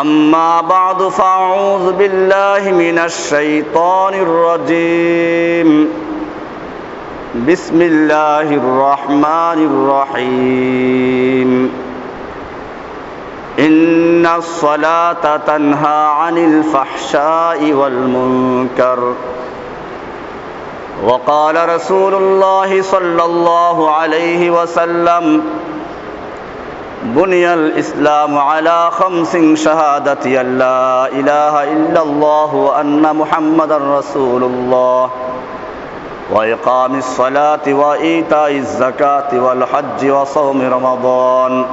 أما بعد فأعوذ بالله من الشيطان الرجيم. بسم الله الرحمن الرحيم. إن الصلاة تنهى عن الفحشاء والمنكر. وقال رسول الله صلى الله عليه وسلم بني الإسلام على خمس شهادة أن لا إله إلا الله وأن محمدا رسول الله. وإقام الصلاة وإيتاء الزكاة والحج وصوم رمضان.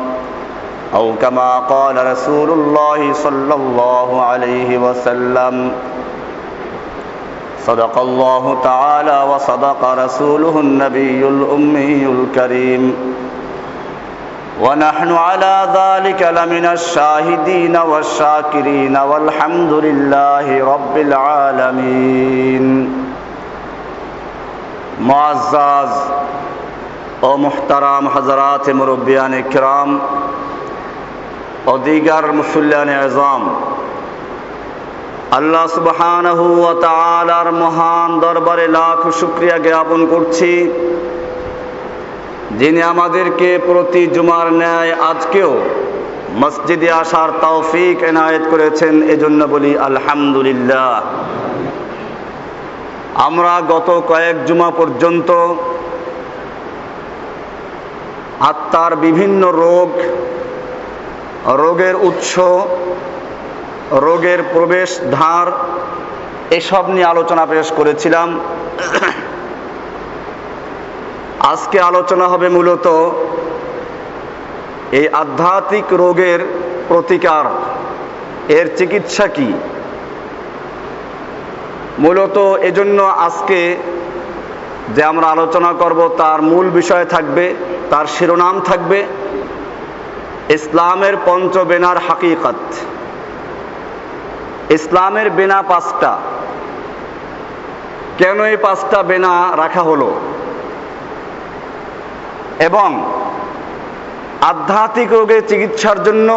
أو كما قال رسول الله صلى الله عليه وسلم صدق الله تعالى وصدق رسوله النبي الأمي الكريم. ونحن على ذلك لمن الشاهدين والشاكرين والحمد لله رب العالمين معزز ও মুহতারাম হজরাত মুরব্বিয়ান ইকরাম ও দিগার মুসল্লান আজম আল্লাহ সুবহানাহু ওয়া তাআলার মহান দরবারে লাখ শুকরিয়া জ্ঞাপন করছি যিনি আমাদেরকে প্রতি জুমার ন্যায় আজকেও মসজিদে আসার তৌফিক এনায়েত করেছেন, এজন্য বলি আলহামদুলিল্লাহ। আমরা গত কয়েক জুমা পর্যন্ত আত্মার বিভিন্ন রোগ, রোগের উৎস, রোগের প্রবেশ ধার, এসব নিয়ে আলোচনা পেশ করেছিলাম। আজকে আলোচনা হবে মূলত এই আধ্যাত্মিক রোগের প্রতিকার। এর চিকিৎসা কি? মূলত এজন্য আজকে যে আমরা আলোচনা করব তার মূল বিষয় থাকবে, তার শিরোনাম থাকবে, ইসলামের পঞ্চবেনার হাকিকত। ইসলামের বেনা পাঁচটা। কেন এই পাঁচটা বেনা রাখা হলো? এবং আধ্যাত্মিক রোগের চিকিৎসার জন্য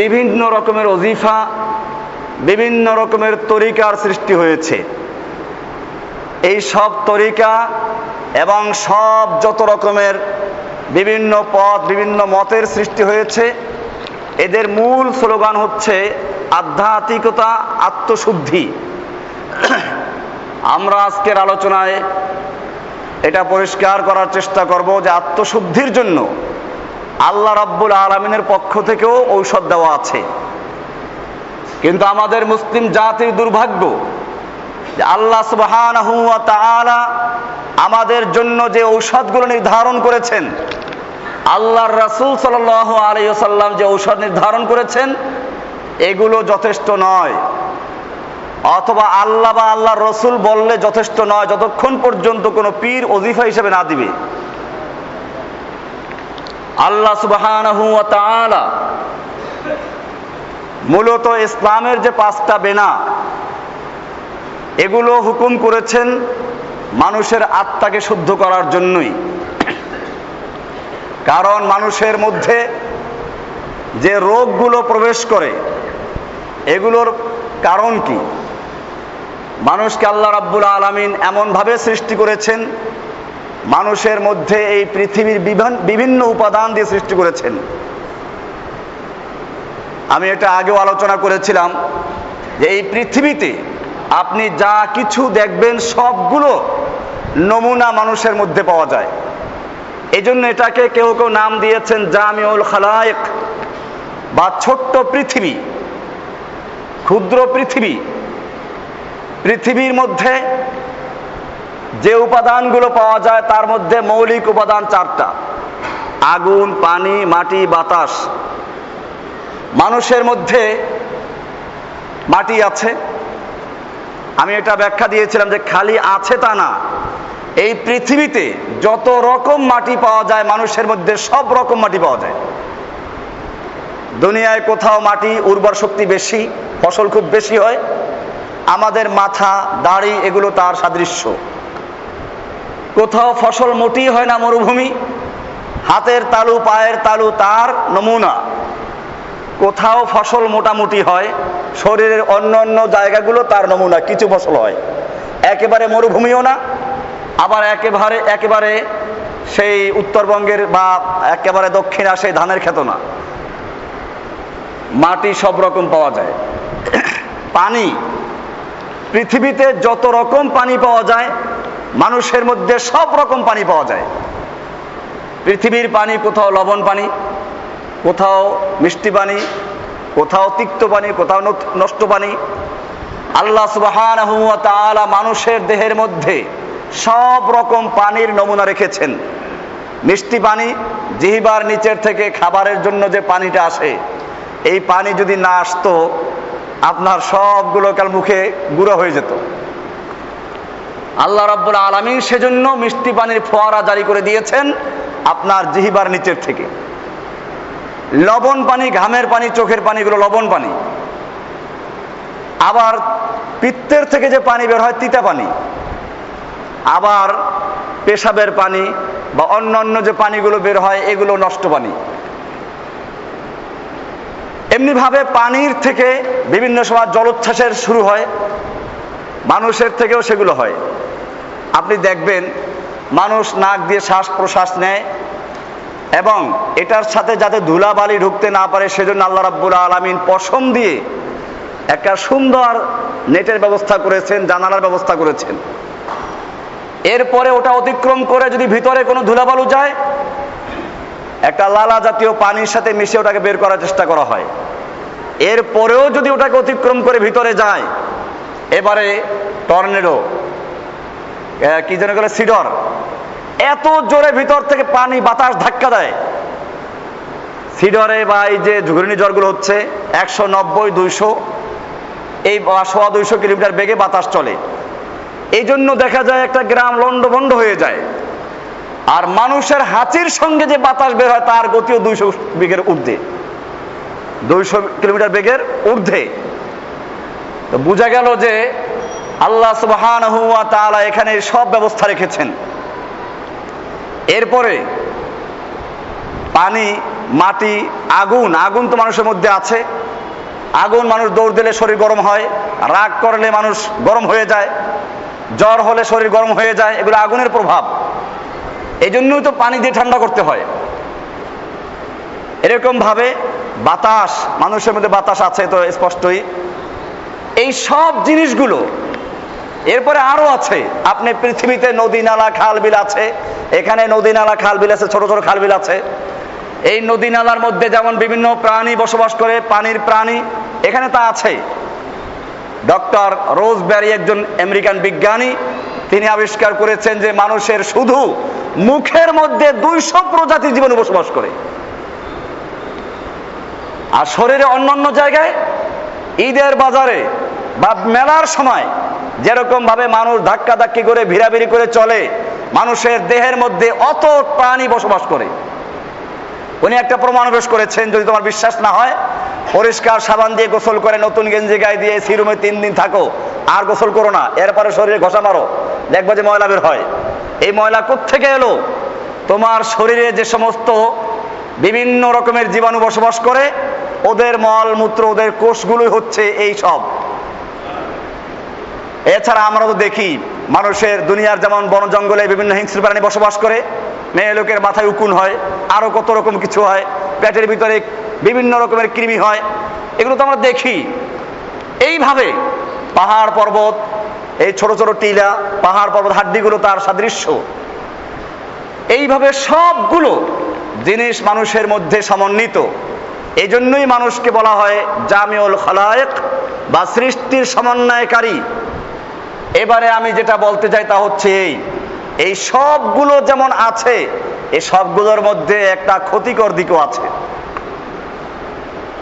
বিভিন্ন রকমের অজিফা বিভিন্ন রকমের তরিকার সৃষ্টি হয়েছে। এই সব তরিকা এবং সব যত রকমের বিভিন্ন পথ, বিভিন্ন মতের সৃষ্টি হয়েছে, এদের মূল স্লোগান হচ্ছে আধ্যাত্মিকতা, আত্মশুদ্ধি। আমরা আজকের আলোচনায় এটা পরিষ্কার করার চেষ্টা করব যে আত্মশুদ্ধির জন্য আল্লাহ রাব্বুল আলমিনের পক্ষ থেকেও ঔষধ দেওয়া আছে। কিন্তু আমাদের মুসলিম জাতির দুর্ভাগ্য যে আল্লাহ সুবহানাহু ওয়া আমাদের জন্য যে ঔষধগুলো নির্ধারণ করেছেন, আল্লাহর রাসূল সাল্লাল্লাহু আলাইহি ওয়াসাল্লাম যে ঔষধ নির্ধারণ করেছেন, এগুলো যথেষ্ট নয়। অথবা আল্লাহ বা আল্লাহ রসুল বললে যথেষ্ট নয়, যতক্ষণ পর্যন্ত কোনো পীর অজিফা হিসেবে না দিবে। আল্লাহ তাআলা মূলত ইসলামের যে পাঁচটা বেনা, এগুলো হুকুম করেছেন মানুষের আত্মাকে শুদ্ধ করার জন্যই। কারণ মানুষের মধ্যে যে রোগগুলো প্রবেশ করে, এগুলোর কারণ কি? মানুষকে আল্লাহ রাব্বুল আলমিন এমনভাবে সৃষ্টি করেছেন, মানুষের মধ্যে এই পৃথিবীর বিভিন্ন উপাদান দিয়ে সৃষ্টি করেছেন। আমি এটা আগেও আলোচনা করেছিলাম যে এই পৃথিবীতে আপনি যা কিছু দেখবেন, সবগুলো নমুনা মানুষের মধ্যে পাওয়া যায়। এই জন্য এটাকে কেউ কেউ নাম দিয়েছেন জামিউল খালায়েক, বা ছোট্ট পৃথিবী, ক্ষুদ্র পৃথিবী। পৃথিবীর মধ্যে যে উপাদানগুলো পাওয়া যায়, তার মধ্যে মৌলিক উপাদান চারটা। আগুন, পানি, মাটি, বাতাস। মানুষের মধ্যে মাটি আছে। আমি এটা ব্যাখ্যা দিয়েছিলাম যে খালি আছে তা না। এই পৃথিবীতে যত রকম মাটি পাওয়া যায়, মানুষের মধ্যে সব রকম মাটি পাওয়া যায়। দুনিয়ায় কোথাও মাটি উর্বর শক্তি বেশি, ফসল খুব বেশি হয়। আমাদের মাথা, দাড়ি, এগুলো তার সাদৃশ্য। কোথাও ফসল মোটেই হয় না মরুভূমি, হাতের তালু, পায়ের তালু তার নমুনা। কোথাও ফসল মোটামুটি হয়, শরীরের অন্য অন্য জায়গাগুলো তার নমুনা, কিছু ফসল হয়। একেবারে মরুভূমিও না, আবার একেবারে একেবারে সেই উত্তরবঙ্গের বা একেবারে দক্ষিণা সেই ধানের খেত না। মাটি সব রকম পাওয়া যায়। পানি পৃথিবীতে যত রকম পানি পাওয়া যায়, মানুষের মধ্যে সব রকম পানি পাওয়া যায়। পৃথিবীর পানি, কোথাও লবণ পানি, কোথাও মিষ্টি পানি, কোথাও তিক্ত পানি, কোথাও নষ্ট- পানি। আল্লাহ সুবহানাহু ওয়া মানুষের দেহের মধ্যে সব রকম পানির নমুনা রেখেছেন। মিষ্টি পানি জিহিবার নিচের থেকে খাবারের জন্য যে পানিটা আসে, এই পানি যদি না আসতো আপনার সবগুলো কাল মুখে গুঁড়ো হয়ে যেত। আল্লাহ রাব্বুল আলামিন সেজন্য মিষ্টি পানির ফোয়ারা জারি করে দিয়েছেন আপনার জিহিবার নিচের থেকে। লবণ পানি, ঘামের পানি, চোখের পানি এগুলো লবণ পানি। আবার পিত্তের থেকে যে পানি বের হয় তিতা পানি। আবার পেশাবের পানি বা অন্য অন্য যে পানিগুলো বের হয় এগুলো নষ্ট পানি। এমনিভাবে পানির থেকে বিভিন্ন সময় জলোচ্ছ্বাসের শুরু হয়, মানুষের থেকেও সেগুলো হয়। আপনি দেখবেন, মানুষ নাক দিয়ে শ্বাস প্রশ্বাস নেয় এবং এটার সাথে যাতে ধুলাবালি ঢুকতে না পারে, সেজন্য আল্লাহ রাব্বুল আলামিন পশম দিয়ে একটা সুন্দর নেটের ব্যবস্থা করেছেন, জানালার ব্যবস্থা করেছেন। এরপরে ওটা অতিক্রম করে যদি ভিতরে কোনো ধুলাবালু যায়, একটা লালা জাতীয় পানির সাথে মিশে ওটাকে বের করার চেষ্টা করা হয়। এরপরেও যদি ওটাকে অতিক্রম করে ভিতরে যায়, এবারে টর্নেডো কি যেন বলে, সিডর, এত জোরে ভিতর থেকে পানি, বাতাস ধাক্কা দেয়। সিডরে বা এই যে ঘূর্ণিঝড়গুলো হচ্ছে, একশো নব্বই, দুইশো, এই সোয়া দুইশো কিলোমিটার বেগে বাতাস চলে। এই জন্য দেখা যায় একটা গ্রাম লন্ডভন্ড হয়ে যায়। আর মানুষের হাঁচির সঙ্গে যে বাতাস বের হয়, তার গতিও দুইশো বেগের ঊর্ধ্বে। দুইশো কিলোমিটার বেগের ঊর্ধ্বে। তো বোঝা গেল যে আল্লাহ সুবহানাহু ওয়া তাআলা এখানে সব ব্যবস্থা রেখেছেন। এরপরে পানি, মাটি, আগুন আগুন তো মানুষের মধ্যে আছে। আগুন মানুষ দৌড় দিলে শরীর গরম হয়, রাগ করলে মানুষ গরম হয়ে যায়, জ্বর হলে শরীর গরম হয়ে যায়, এগুলো আগুনের প্রভাব। এই জন্যই তো পানি দিয়ে ঠান্ডা করতে হয়। এরকম ভাবে বাতাস, মানুষের মধ্যে বাতাস আছে তো স্পষ্টই। এই সব জিনিসগুলো, এরপরে আরও আছে। আপনি পৃথিবীতে নদী, নালা, খাল, বিল আছে। এখানে নদী, নালা, খাল, বিল আছে, ছোট ছোট খাল, বিল আছে। এই নদী, নালার মধ্যে যেমন বিভিন্ন প্রাণী বসবাস করে, পানির প্রাণী, এখানে তা আছে। ডক্টর রোজব্যারি একজন আমেরিকান বিজ্ঞানী, তিনি আবিষ্কার করেছেন যে মানুষের শুধু মুখের মধ্যে দুইশো প্রজাতির জীবন বসবাস করে। আর শরীরে অন্যান্য জায়গায় ঈদের বাজারে বা মেলার সময় যেরকম ভাবে মানুষ ধাক্কা ধাক্কি করে, ভিড়াভিড়ি করে চলে, মানুষের দেহের মধ্যে অত প্রাণী বসবাস করে। উনি একটা প্রমাণ পেশ করেছেন, যদি তোমার বিশ্বাস না হয়, পরিষ্কার সাবান দিয়ে গোসল করে, নতুন গেঞ্জি গায়ে দিয়ে এসি রুমে তিন দিন থাকো, আর গোসল করো না, এরপরে শরীরে ঘষা মারো, দেখবে যে ময়লা বের হয়। এই ময়লা থেকে এলো? তোমার শরীরে যে সমস্ত বিভিন্ন রকমের জীবাণু বসবাস করে ওদের মল, মূত্র, ওদের কোষগুলোই হচ্ছে এই সব। এছাড়া আমরা তো দেখি, মানুষের দুনিয়ার যেমন বন জঙ্গলে বিভিন্ন হিংস্র প্রাণী বসবাস করে, মেয়ে লোকের মাথায় উকুন হয়, আরও কত রকম কিছু হয়, পেটের ভিতরে বিভিন্ন রকমের কৃমি হয়, এগুলো তো আমরা দেখি। এইভাবে পাহাড় পর্বত, এই ছোট ছোট টিলা, পাহাড় পর্বত হাড্ডিগুলো তার সাদৃশ্য। এইভাবে সবগুলো জিনিস মানুষের মধ্যে সমন্বিত। এই জন্যই মানুষকে বলা হয় জামিউল খলায়েক বা সৃষ্টির সমন্বয়কারী। এবারে আমি যেটা বলতে চাই তা হচ্ছে এই। এই সবগুলো যেমন আছে এই সবগুলোর মধ্যে একটা ক্ষতিকর দিকও আছে।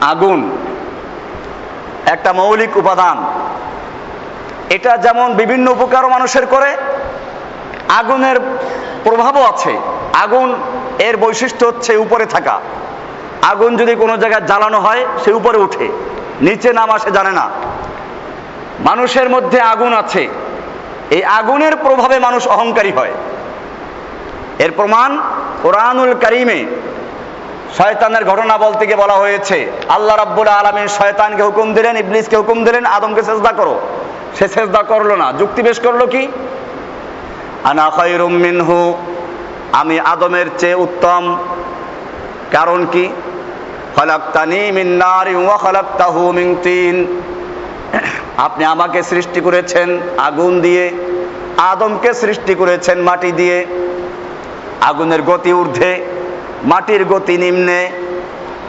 আগুন, একটা মৌলিক উপাদান। এটা যেমন বিভিন্ন উপকারও মানুষের করে, আগুনের প্রভাবও আছে। আগুন এর বৈশিষ্ট্য হচ্ছে উপরে থাকা। আগুন যদি কোনো জায়গায় জ্বালানো হয়, সে উপরে উঠে নিচে নামা সে জানে না। মানুষের মধ্যে আগুন আছে। এই আগুনের প্রভাবে মানুষ অহংকারী হয়। এর প্রমাণ কোরআনুল করিমে শয়তানের ঘটনা বলতে গিয়ে বলা হয়েছে, আল্লাহ রাব্বুল আলমিন শয়তানকে হুকুম দিলেন, ইবলিসকে হুকুম দিলেন, আদমকে চেষ্টা করো। সে চেষ্টা করল না। যুক্তি বেশ করল কি? আনা খায়রুম মিনহু, আমি আদমের চেয়ে উত্তম। কারণ কি? তিন। আপনি আমাকে সৃষ্টি করেছেন আগুন দিয়ে, আদমকে সৃষ্টি করেছেন মাটি দিয়ে। আগুনের গতি ঊর্ধ্বে, মাটির গতি নিম্নে।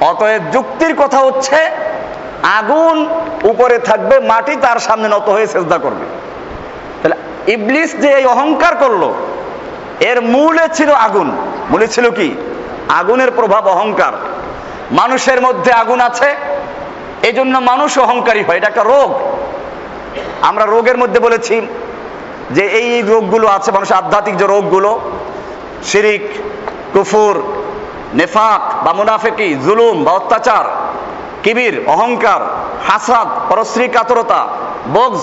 অতএব যুক্তির কথা হচ্ছে, আগুন উপরে থাকবে, মাটি তার সামনে নত হয়ে চেষ্টা করবে। তাহলে ইবলিস যে এই অহংকার করল, এর মূলে ছিল আগুন। মূলে ছিল কি? আগুনের প্রভাব অহংকার। মানুষের মধ্যে আগুন আছে এই জন্য মানুষ অহংকারী হয়, এটা একটা রোগ। আমরা রোগের মধ্যে বলেছি যে এই রোগগুলো আছে, মানুষের আধ্যাত্মিক যে রোগগুলো, শিরিক, কুফুর, নেফাক বা মুনাফেকি, জুলুম বা অত্যাচার, কিবির, অহংকার হাসাদ পরশ্রী কাতরতা বগজ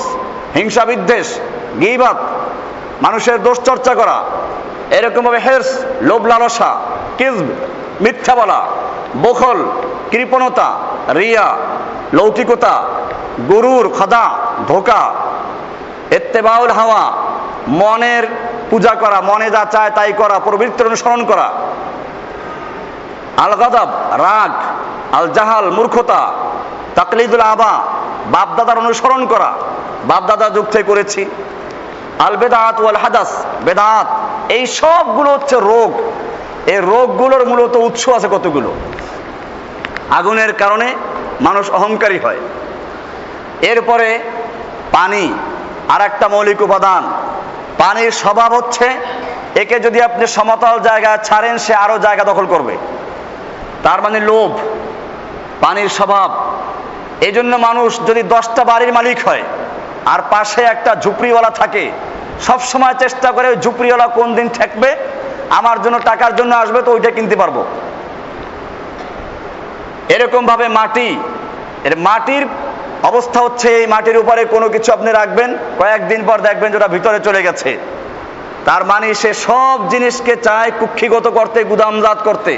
হিংসা বিদ্বেষ গিবাত মানুষের দোষ চর্চা করা, এরকমভাবে হের্স, লোভ লালসা কিজব মিথ্যা বলা বখল, কৃপণতা, রিয়া, লৌকিকতা, গরুর খদা, ধোকা, এত্তেবাউল হাওয়া, মনের পূজা করা, মনে যা চায় তাই করা, প্রবৃত্তির অনুসরণ করা। আল গদাব রাগ আল জাহাল মূর্খতা, তাকলিদুল আবা, বাপদাদার অনুসরণ করা, বাপদাদা যুগ করেছি। আল বেদাত ওয়াল হাদাস বেদাত, এই সবগুলো হচ্ছে রোগ। এই রোগগুলোর মূলত উৎস আছে কতগুলো? আগুনের কারণে মানুষ অহংকারী হয়। এরপরে পানি আর একটা মৌলিক উপাদান। পানির স্বভাব হচ্ছে, একে যদি আপনি সমতল জায়গা ছাড়েন, সে আরও জায়গা দখল করবে। তার মানে লোভ, পানির স্বভাব। এই জন্য মানুষ যদি দশটা বাড়ির মালিক হয়, আর পাশে একটা ঝুপড়িওয়ালা থাকে সব সময় চেষ্টা করে ঝুপড়িওয়ালা কোন দিন ঠেকবে? আমার জন্য টাকার জন্য আসবে তো ওইটা কিনতে পারব। এরকম ভাবে মাটি, এর মাটির অবস্থা হচ্ছে এই মাটির উপরে কোনো কিছু আপনি রাখবেন, কয়েকদিন পর দেখবেন যেটা ভিতরে চলে গেছে। তার মানে সে সব জিনিসকে চায় কুক্ষিগত করতে, গুদামজাত করতে।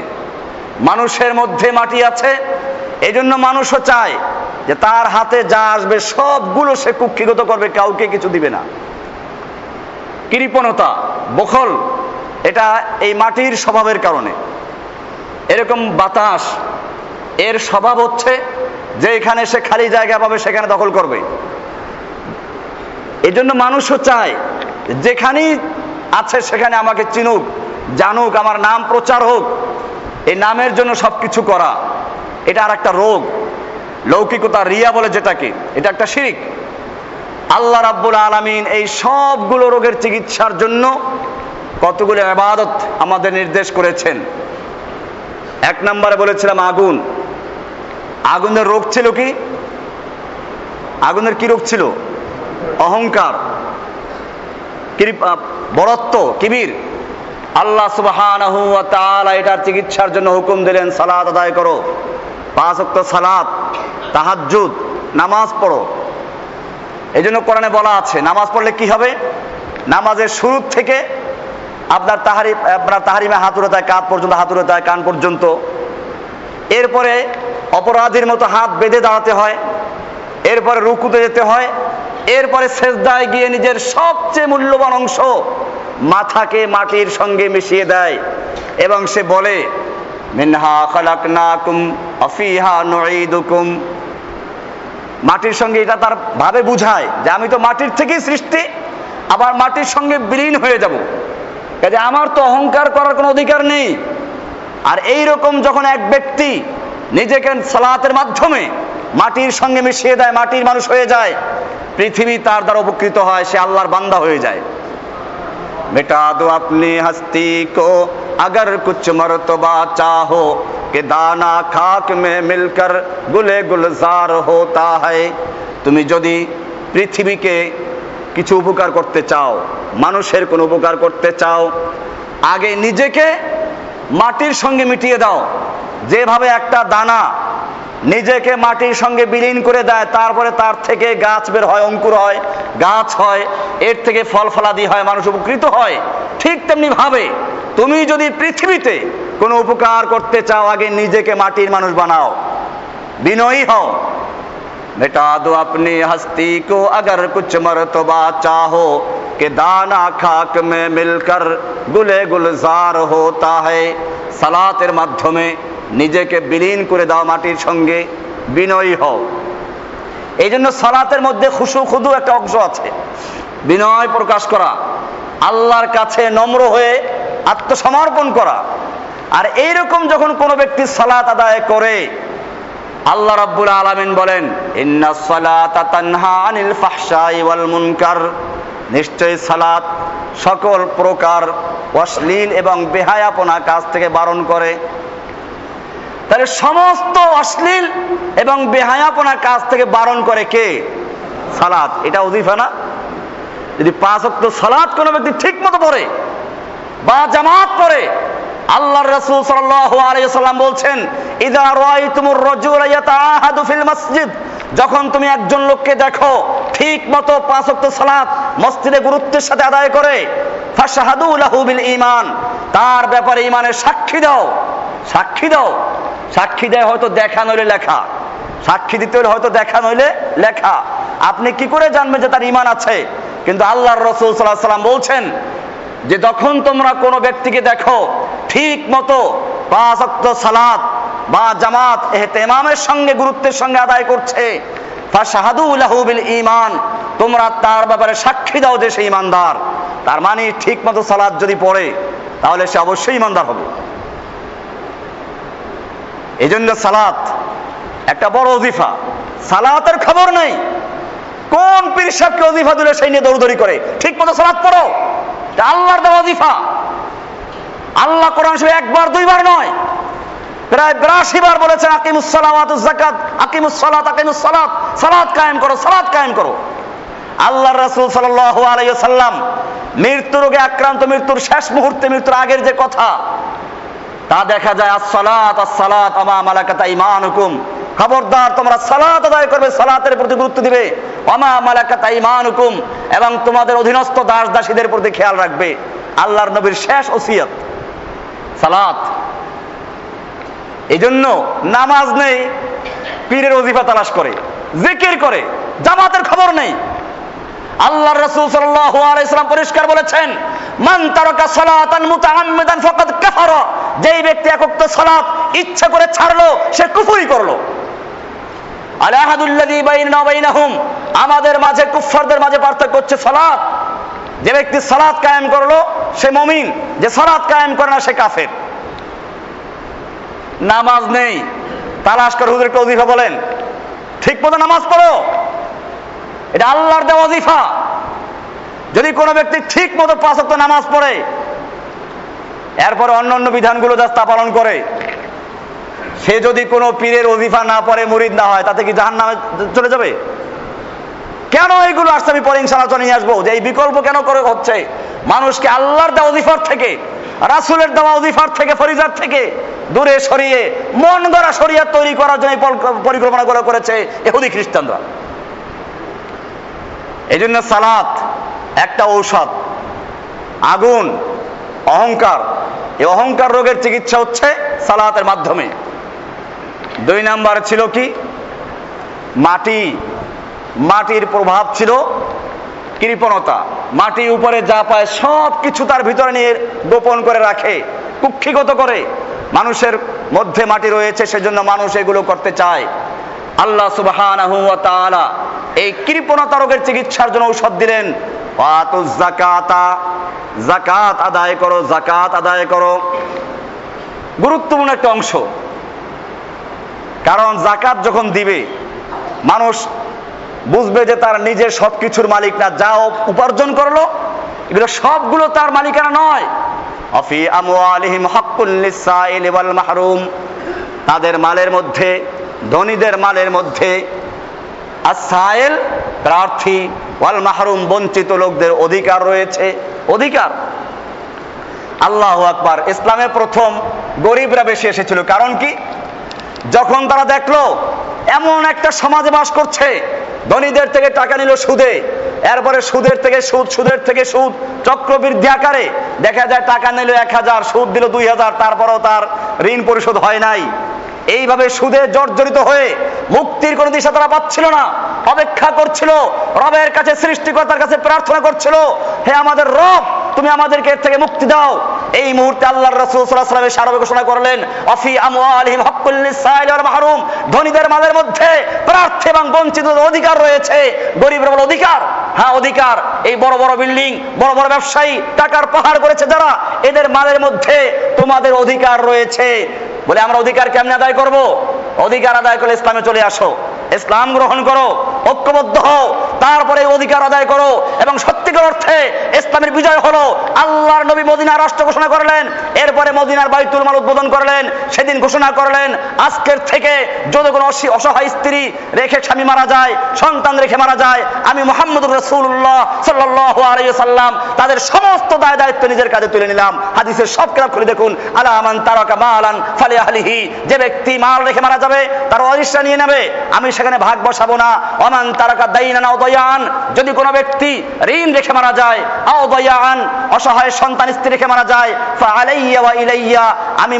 মানুষের মধ্যে মাটি আছে এই জন্য মানুষও চায় যে তার হাতে যা আসবে সবগুলো সে কুক্ষিগত করবে, কাউকে কিছু দিবে না। কৃপণতা, বখল এটা এই মাটির স্বভাবের কারণে। এরকম বাতাস, এর স্বভাব হচ্ছে যে এখানে সে খালি জায়গা পাবে, সেখানে দখল করবে। এই জন্য মানুষও চায়, যেখানেই আছে সেখানে আমাকে চিনুক, জানুক, আমার নাম প্রচার হোক, এই নামের জন্য সব কিছু করা। এটা আর একটা রোগ। লৌকিকতা, রিয়া বলে যেটাকে, এটা একটা শিরিক। আল্লাহ রাব্বুল আলামিন এই সবগুলো রোগের চিকিৎসার জন্য কতগুলো আবাদত আমাদের নির্দেশ করেছেন। এক নম্বরে বলেছিলাম আগুন। আগুনের রোগ ছিল কি? আগুনের কি রোগ ছিল? অহংকার বরত্ব, কিবির। আল্লাহ তাআলা এটার চিকিৎসার জন্য হুকুম দিলেন, সালাত আদায় করো। পাঁচ ওয়াক্ত সালাত, তাহাজ্জুদ, নামাজ পড়ো। এই জন্য কোরআনে বলা আছে, নামাজ পড়লে কি হবে? নামাজের শুরু থেকে আপনার তাহারি, আপনার তাহারিমে হাত উড়ে কাঁধ পর্যন্ত হাত উড়ে কান পর্যন্ত। এরপরে অপরাধীর মতো হাত বেঁধে দাঁড়াতে হয়, এরপরে রুকুতে যেতে হয়, এরপরে শেষদায় গিয়ে নিজের সবচেয়ে মূল্যবান অংশ মাথাকে মাটির সঙ্গে মিশিয়ে দেয় এবং সে বলে মাটির সঙ্গে এটা তার ভাবে বুঝায় যে আমি তো মাটির থেকেই সৃষ্টি, আবার মাটির সঙ্গে বিলীন হয়ে যাব। কাজে আমার তো অহংকার করার কোনো অধিকার নেই। আর এই রকম যখন এক ব্যক্তি নিজেকে সালাতের মাধ্যমে মাটির সঙ্গে মিশিয়ে দেয়, মাটির মানুষ হয়ে যায়, পৃথিবী তার দ্বারা উপকৃত হয়, সে আল্লাহর বান্দা হয়ে যায়। মেটা দো আপনি হস্তি কো, আগর কুছ মরতবা চাহো, কে দানা খাক মে মিলকর গুলে গুলজার হতা হয়। তুমি যদি পৃথিবীকে কিছু উপকার করতে চাও, মানুষের কোনো উপকার করতে চাও, আগে নিজেকে মাটির সঙ্গে মিটিয়ে দাও। যেভাবে একটা দানা নিজেকে মাটির সঙ্গে বিলীন করে দেয়, তারপরে তার থেকে গাছ বের হয়, অঙ্কুর হয়, গাছ হয়, এর থেকে ফল ফলাদি হয়, মানুষ উপকৃত হয়। ঠিক তেমনি ভাবে তুমি যদি পৃথিবীতে কোনো উপকার করতে চাও, আগে নিজেকে মাটির মানুষ বানাও। বিনয়ী হও। मिटा दो अपनी हस्ती को अगर कुछ मर्तबा चाहो कि दाना खाक में मिलकर गुले गुलजार होता है সালাতের মাধ্যমে নিজেকে বিলীন করে দাও মাটির সঙ্গে বিনয়ী হও এই জন্য সালাতের মধ্যে খুশু খুদু একটা অংশ আছে বিনয় প্রকাশ করা আল্লাহর কাছে নম্র হয়ে আত্মসমর্পণ করা আর এইরকম যখন কোনো ব্যক্তি সালাত আদায় করে আল্লাহ রাব্বুল আলামিন বলেন, ইন্না সালাতা তানহা আনিল ফাহশাই ওয়াল মুনকার। নিশ্চয়ই সালাত সকল প্রকার অশ্লীল এবং বেহায়াপনা কাজ থেকে বারণ করে। তাহলে সমস্ত অশ্লীল এবং বেহায়াপনা কাজ থেকে বারণ করে কে? সালাত। এটা অজিফা না? যদি পাঁচ অক্ট সালাত কোনো ব্যক্তি ঠিক মতো পড়ে বা জামাত পড়ে আল্লাহর রাসূল সাল্লাম বলছেন, ইদা রাআইতুমুর রাজুলা ইয়াতাআহাদু ফিল মসজিদ। যখন তুমি একজন লোককে দেখো, ঠিক মতো পাঁচ ওয়াক্ত সালাত মসজিদে গুরুত্বের সাথে আদায় করে, ফাশহাদু লাহু বিল ঈমান। তার ব্যাপারে ঈমানের সাক্ষী দাও সাক্ষী দাও। সাক্ষী দেয় হয়তো দেখা নইলে লেখা। সাক্ষী দিতে হলে হয়তো দেখা নইলে লেখা। আপনি কি করে জানবেন যে তার ঈমান আছে? কিন্তু আল্লাহর রাসূল আলাইহি সাল্লাম বলছেন যে যখন তোমরা কোনো ব্যক্তিকে দেখো, ঠিক মতো পাঁচ অক্ত সালাত বা জামাত এহতেমামের সঙ্গে, গুরুত্বের সঙ্গে আদায় করছে, ফাশাহাদু লাহু বিল ঈমান, তোমরা তার ব্যাপারে সাক্ষী দাও যে সে ইমানদার তার মানে ঠিক মতো সালাত যদি পড়ে, তাহলে সে অবশ্যই ইমানদার হবে। এই জন্য সালাত একটা বড় অজিফা। সালাতের খবর নেই। কোন পীর সাহেবকে অজিফা দিলে, সেই নিয়ে দৌড়দৌড়ি করে। ঠিক মতো সালাত পড়ো। আল্লাহর দেওয়া আল্লাহ কোরআন শরীফে একবার, দুইবার নয়। প্রায় বিরাশি বার বলেছেন, আকিমুস সালাওয়াত যাকাত, আকিমুস সালাত কায়েম করো, সালাত কায়েম করো। আল্লাহর রাসূল সাল্লাল্লাহু আলাইহি সাল্লাম মৃত্যু রোগে আক্রান্ত, মৃত্যুর শেষ মুহূর্তে, মৃত্যুর আগের যে কথা, তা দেখা যায়, আস-সালাত আস-সালাত, আমা মালাকাত ঈমানুকুম খবরদার, তোমরা সালাত আদায় করবে, সালাতের প্রতি গুরুত্ব দিবে। অমা মালাকাত ঈমানুকুম এবং তোমাদের অধীনস্থ দাস দাসীদের প্রতি খেয়াল রাখবে। আল্লাহর নবীর শেষ ওসিয়ত, সালাত। এই জন্য নামাজ নেই, পীরের অজিফা তালাশ করে, জিকির করে, জামাতের খবর নেই। আল্লাহর রাসূল সাল্লাল্লাহু আলাইহি সাল্লাম পরিষ্কার বলেছেন, মান তারাকা সালাতান মুতাআম্মিদান ফাকাদ কাফারা। যেই ব্যক্তি একক সালাত ইচ্ছা করে ছাড়লো, সে কুফরি করল। আমাদের মাঝে, কুফফারদের মাঝে পার্থক্য হচ্ছে সালাত। যে ব্যক্তি সালাত কায়েম করল, সে মমিন। যে সালাত কায়েম করে না, সে কাফের। নামাজ নেই। তালাশ করে হুজুর একটা অজিফা বলেন। ঠিক মতো নামাজ পড়ো। এটা আল্লাহর দেওয়া অজিফা। যদি কোনো ব্যক্তি ঠিক মতো পাঁচ ওয়াক্ত নামাজ পড়ে, এরপরে অন্য অন্য বিধানগুলো যা পালন করে। সে যদি কোনো পীরের অজিফা না পড়ে, মুরিদ না হয়, তাতে কি জাহান নামে চলে যাবে? কেন এইগুলো আসছে? আমি পরে ইনশাল্লাহ নিয়ে আসব যে এই বিকল্প কেন করে হচ্ছে? মানুষকে আল্লাহর দেওয়া অজিফার থেকে, রাসুলের দেওয়া অজিফার থেকে, ফরিজার থেকে দূরে সরিয়ে, মন গড়া শরিয়া তৈরি করার জন্য পরিকল্পনা করে করেছে এহুদি খ্রিস্টানরা। এই জন্য সালাত একটা ঔষধ, আগুন, অহংকার। এই অহংকার রোগের চিকিৎসা হচ্ছে সালাতের মাধ্যমে। দুই নাম্বার ছিল কি? মাটি, মাটির প্রভাব ছিল কৃপণতা। মাটি উপরে যা পায় সব কিছু তার ভিতরে নিয়ে গোপন করে রাখে, কুক্ষিগত করে। মানুষের মধ্যে মাটি রয়েছে, সেজন্য মানুষ এগুলো করতে চায়। আল্লাহ তাআলা এই কৃপণতা রোগের চিকিৎসার জন্য ঔষধ দিলেন। ওয়াতুজ যাকাতা, যাকাত আদায় করো জাকাত আদায় করো। গুরুত্বপূর্ণ একটা অংশ। কারণ জাকাত যখন দিবে, মানুষ বুঝবে যে তার নিজের সবকিছুর মালিক না, যা উপার্জন করল, এগুলো সবগুলো তার মালিকানা নয়। অফি আমওয়ালিহিম হাক্কুল লিসাইল ওয়াল মাহরুম। তাদের মালের মধ্যে, ধনীদের মালের মধ্যে আসাইল প্রার্থী ওয়াল মাহরুম, বঞ্চিত লোকদের অধিকার রয়েছে। অধিকার। আল্লাহ আকবার। ইসলামে প্রথম গরিবরা বেশি এসেছিল। কারণ কি? যখন তারা দেখল, এমন একটা সমাজে বাস করছে, ধনীদের থেকে টাকা নিল সুদে, এরপরে সুদের থেকে সুদ, সুদের থেকে সুদ, চক্রবৃদ্ধি আকারে দেখা যায় টাকা নিল এক হাজার, সুদ দিল দুই হাজার, তারপরেও তার ঋণ পরিশোধ হয় নাই। এইভাবে সুদে জর্জরিত হয়ে মুক্তির কোনো দিশা তারা পাচ্ছিল না, অপেক্ষা করছিল, রবের কাছে সৃষ্টিকর্তার কাছে প্রার্থনা করছিল, হে আমাদের রব, তুমি আমাদেরকে এর থেকে মুক্তি দাও। এই মুহূর্তে আল্লাহর রাসূল সাল্লাল্লাহু আলাইহি ঘোষণা করলেন, অফি আমওয়ালিহিম হাক্কুল লিসাইল ওয়াল মাহরুম। ধনীদের মালের মধ্যে প্রার্থী এবং বঞ্চিতদের অধিকার রয়েছে, গরিবের বড় অধিকার। হ্যাঁ অধিকার। এই বড় বড় বিল্ডিং, বড় বড় ব্যবসায়ী টাকার পাহাড় করেছে যারা, এদের মালের মধ্যে তোমাদের অধিকার রয়েছে। বলে, আমরা অধিকার কেমনে আদায় করব? অধিকার আদায় করলে ইসলামে চলে আসো। ইসলাম গ্রহণ করো। ঐক্যবদ্ধ হও, তারপরে অধিকার আদায় করো এবং সত্যিকার অর্থে ইসলামের বিজয় হলো আল্লাহর নবী মদিনা রাষ্ট্র ঘোষণা করলেন, এরপরে মদিনার বাইতুল মাল উদ্বোধন করলেন, সেদিন ঘোষণা করলেন, আজকের থেকে যদি কোনো অসহায় স্ত্রী রেখে স্বামী মারা যায়, সন্তান রেখে মারা যায়, আমি মোহাম্মদুর রসুল্লাহ সাল্লাহ আলাইসাল্লাম তাদের সমস্ত দায় দায়িত্ব নিজের কাজে তুলে নিলাম। হাদিসের সব কিতাব খুলে দেখুন আলামান তারাকা মালান ফালে আলিহি যে ব্যক্তি মাল রেখে মারা যাবে, তার অরিষ্ঠা নিয়ে নেবে, আমি সেখানে ভাগ বসাবো না তারাকা দাইনা অদয়ান যদি কোনো ব্যক্তি ঋণ রেখে মারা যায় অদয়ান অসহায় সন্তান স্ত্রী রেখে মারা যায় ফালাইয়া ওয়া ইলাইয়া আমি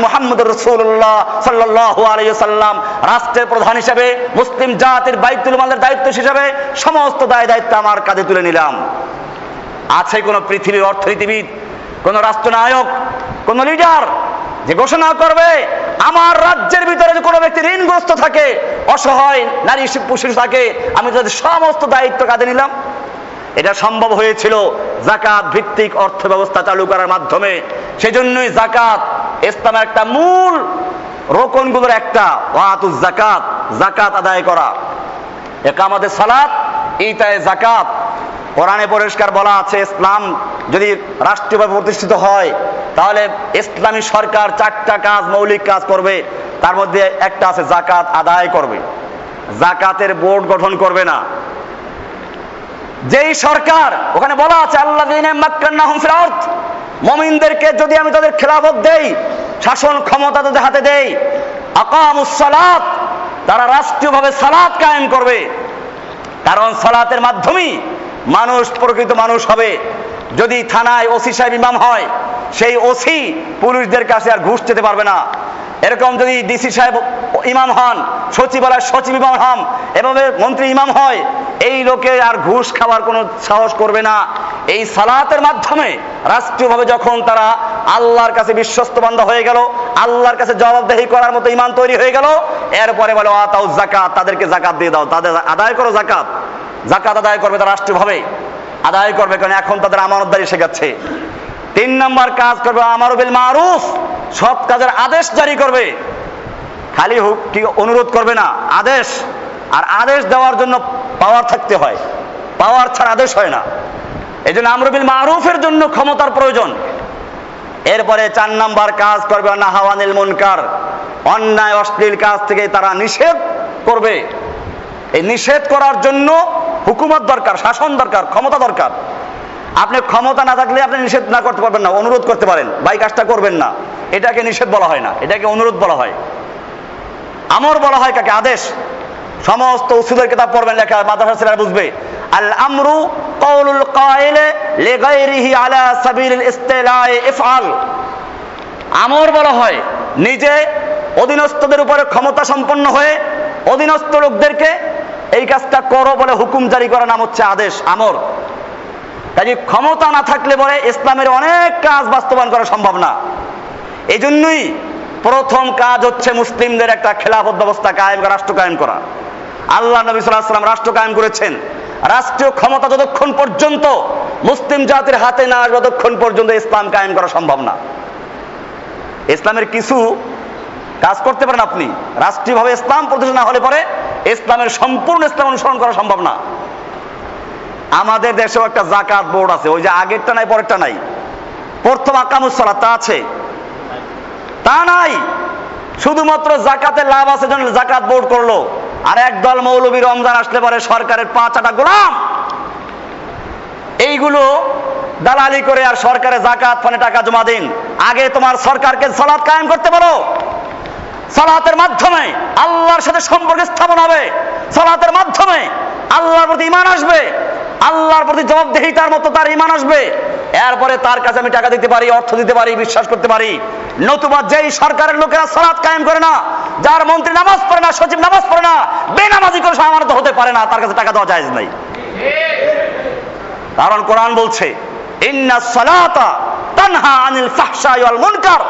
রাষ্ট্রের প্রধান হিসেবে, মুসলিম জাতির বাইতুল মালের দায়িত্ব হিসেবে সমস্ত দায় দায়িত্ব আমার কাঁধে তুলে নিলাম। আছে কোন পৃথিবীর অর্থনীতিবিদ, কোন রাষ্ট্রনায়ক, কোন লিডার যে ঘোষণা করবে আমার রাজ্যের ভিতরে যে কোনো ব্যক্তি ঋণগ্রস্ত থাকে, অসহায়, নারী পুরুষ থাকে, আমি তাদের সমস্ত দায়িত্ব কাঁধে নিলাম। এটা সম্ভব হয়েছিল জাকাত ভিত্তিক অর্থ ব্যবস্থা চালু করার মাধ্যমে। সেজন্যই জাকাত ইসলামের একটা মূল রোকনগুলোর একটা ওয়াতুজ জাকাত জাকাত আদায় করা। একামাদের সালাত ইতায় জাকাত। কোরআনে পরিষ্কার বলা আছে, ইসলাম যদি রাষ্ট্রীয়ভাবে প্রতিষ্ঠিত হয় তাহলে ইসলামী সরকার চারটা কাজ, মৌলিক কাজ করবে। তার মধ্যে একটা আছে জাকাত আদায় করবে। জাকাতের বোর্ড গঠন করবে না। যেই সরকার, ওখানে বলা আছে আল্লাহ মমিনদেরকে যদি আমি তাদের খেলাফত দেই, শাসন ক্ষমতা তাদের হাতে দেই আকামুসালাত তারা রাষ্ট্রীয়ভাবে সালাত কায়েম করবে। কারণ সালাতের মাধ্যমেই মানুষ, প্রকৃত মানুষ হবে। যদি থানায় ওসি সাহেব ইমাম হয়, সেই ওসি পুলিশদের কাছে আর ঘুষ যেতে পারবে না। এরকম যদি ডিসি সাহেব ইমাম হন সচিবালয় সচিব ইমাম হন, এভাবে মন্ত্রী ইমাম হয়, এই লোকে আর ঘুষ খাওয়ার কোনো সাহস করবে না। এই সালাতের মাধ্যমে রাষ্ট্রীয়ভাবে যখন তারা আল্লাহর কাছে বিশ্বস্ত বান্ধা হয়ে গেল, আল্লাহর কাছে জবাবদেহি করার মতো ইমান তৈরি হয়ে গেল, এরপরে বলে আতাউ জাকাত তাদেরকে জাকাত দিয়ে দাও। তাদের আদায় করো জাকাত জাকাত আদায় করবে তারা রাষ্ট্রীয়ভাবে। আদায় করবে, কারণ এখন তাদের আমানতদারি শেখাচ্ছে তিন নম্বর কাজ করবে আমার বিল মারুফ, সৎ কাজের আদেশ জারি করবে। খালি হুক কি অনুরোধ করবে না, আদেশ। আর আদেশ দেওয়ার জন্য পাওয়ার থাকতে হয়। পাওয়ার ছাড়া আদেশ হয় না। এই জন্য আমরবিল মারুফের জন্য ক্ষমতার প্রয়োজন। এরপরে চার নাম্বার কাজ করবে নাহাওয়ানিল মুনকার, অন্যায়, অশ্লীল কাজ থেকে তারা নিষেধ করবে। এই নিষেধ করার জন্য হুকুমত দরকার, শাসন দরকার, ক্ষমতা দরকার। আপনি ক্ষমতা না থাকলে আপনি নিষেধ না করতে পারবেন না, অনুরোধ করতে পারেন, ভাই কাজটা করবেন না। এটাকে নিষেধ বলা হয় না, এটাকে অনুরোধ বলা হয়। আমর বলা হয় কাকে? আদেশ। সমস্ত উসুদের কিতাব পড়বেন, লেখা মাদ্রাসা ছেলেরা বুঝবে। আল আমরু কওলুল কাইলে লিগাইরিহি আলা সাবিলিল ইস্তিলাই ইফআল। আমর বলা হয়, নিজে অধীনস্থদের উপরে ক্ষমতা সম্পন্ন হয়ে অধীনস্থ লোকদেরকে এই কাজটা করো বলে হুকুম জারি করার নাম হচ্ছে আদেশ, আমর। কাজে ক্ষমতা না থাকলে বলে ইসলামের অনেক কাজ বাস্তবায়ন করা সম্ভব না। এই জন্যই প্রথম কাজ হচ্ছে মুসলিমদের একটা খেলাফত ব্যবস্থা কায়েম করা, রাষ্ট্র কায়েম করা। আল্লাহ নবী সাল্লাম রাষ্ট্র কায়েম করেছেন। রাষ্ট্রীয় ক্ষমতা যতক্ষণ পর্যন্ত মুসলিম জাতির হাতে না আসবে, ততক্ষণ পর্যন্ত ইসলাম কায়েম করা সম্ভব না। ইসলামের কিছু কাজ করতে পারেন আপনি। রাষ্ট্রীয়ভাবে ইসলাম প্রতিষ্ঠা না হলে পরে ইসলামের সম্পূর্ণ ইসলাম অনুসরণ করা সম্ভব না। আমাদের দেশেও একটা জাকাত বোর্ড আছে, ওই যে আগেরটা নাই, পরেরটা নাই। প্রথম আকামুসলা তা আছে? তা নাই। শুধুমাত্র জাকাতে লাভ আছে জন্য জাকাত বোর্ড করল। আর একদল মৌলবী রমজান আসলে পরে সরকারের পাঁচ আটা গোলাম। এইগুলো দালালি করে আর সরকারে জাকাত, ফানে টাকা জমা দিন। আগে তোমার সরকারকে সালাত কায়েম করতে বলো। সালাতের মাধ্যমে আল্লাহর সাথে সম্পর্ক স্থাপন হবে। সালাতের মাধ্যমে আল্লাহর প্রতি ইমান আসবে। আল্লাহর প্রতি জবাবদেহিতার মতো তার ইমান আসবে। এরপরে তার কাছে আমি টাকা দিতে পারি, অর্থ দিতে পারি, বিশ্বাস করতে পারি। নতুবা যেই সরকারের লোকেরা সালাত কায়েম করে না, যার মন্ত্রী নামাজ পড়ে না, সচিব নামাজ পড়ে না, বেনামাজি করে সে আমানত হতে পারে না, তার কাছে টাকা দেওয়া যায় নাই। কারণ কোরআন বলছে, ইন্না সালাতা তানহা আনিল ফাহশা ওয়াল মুনকার।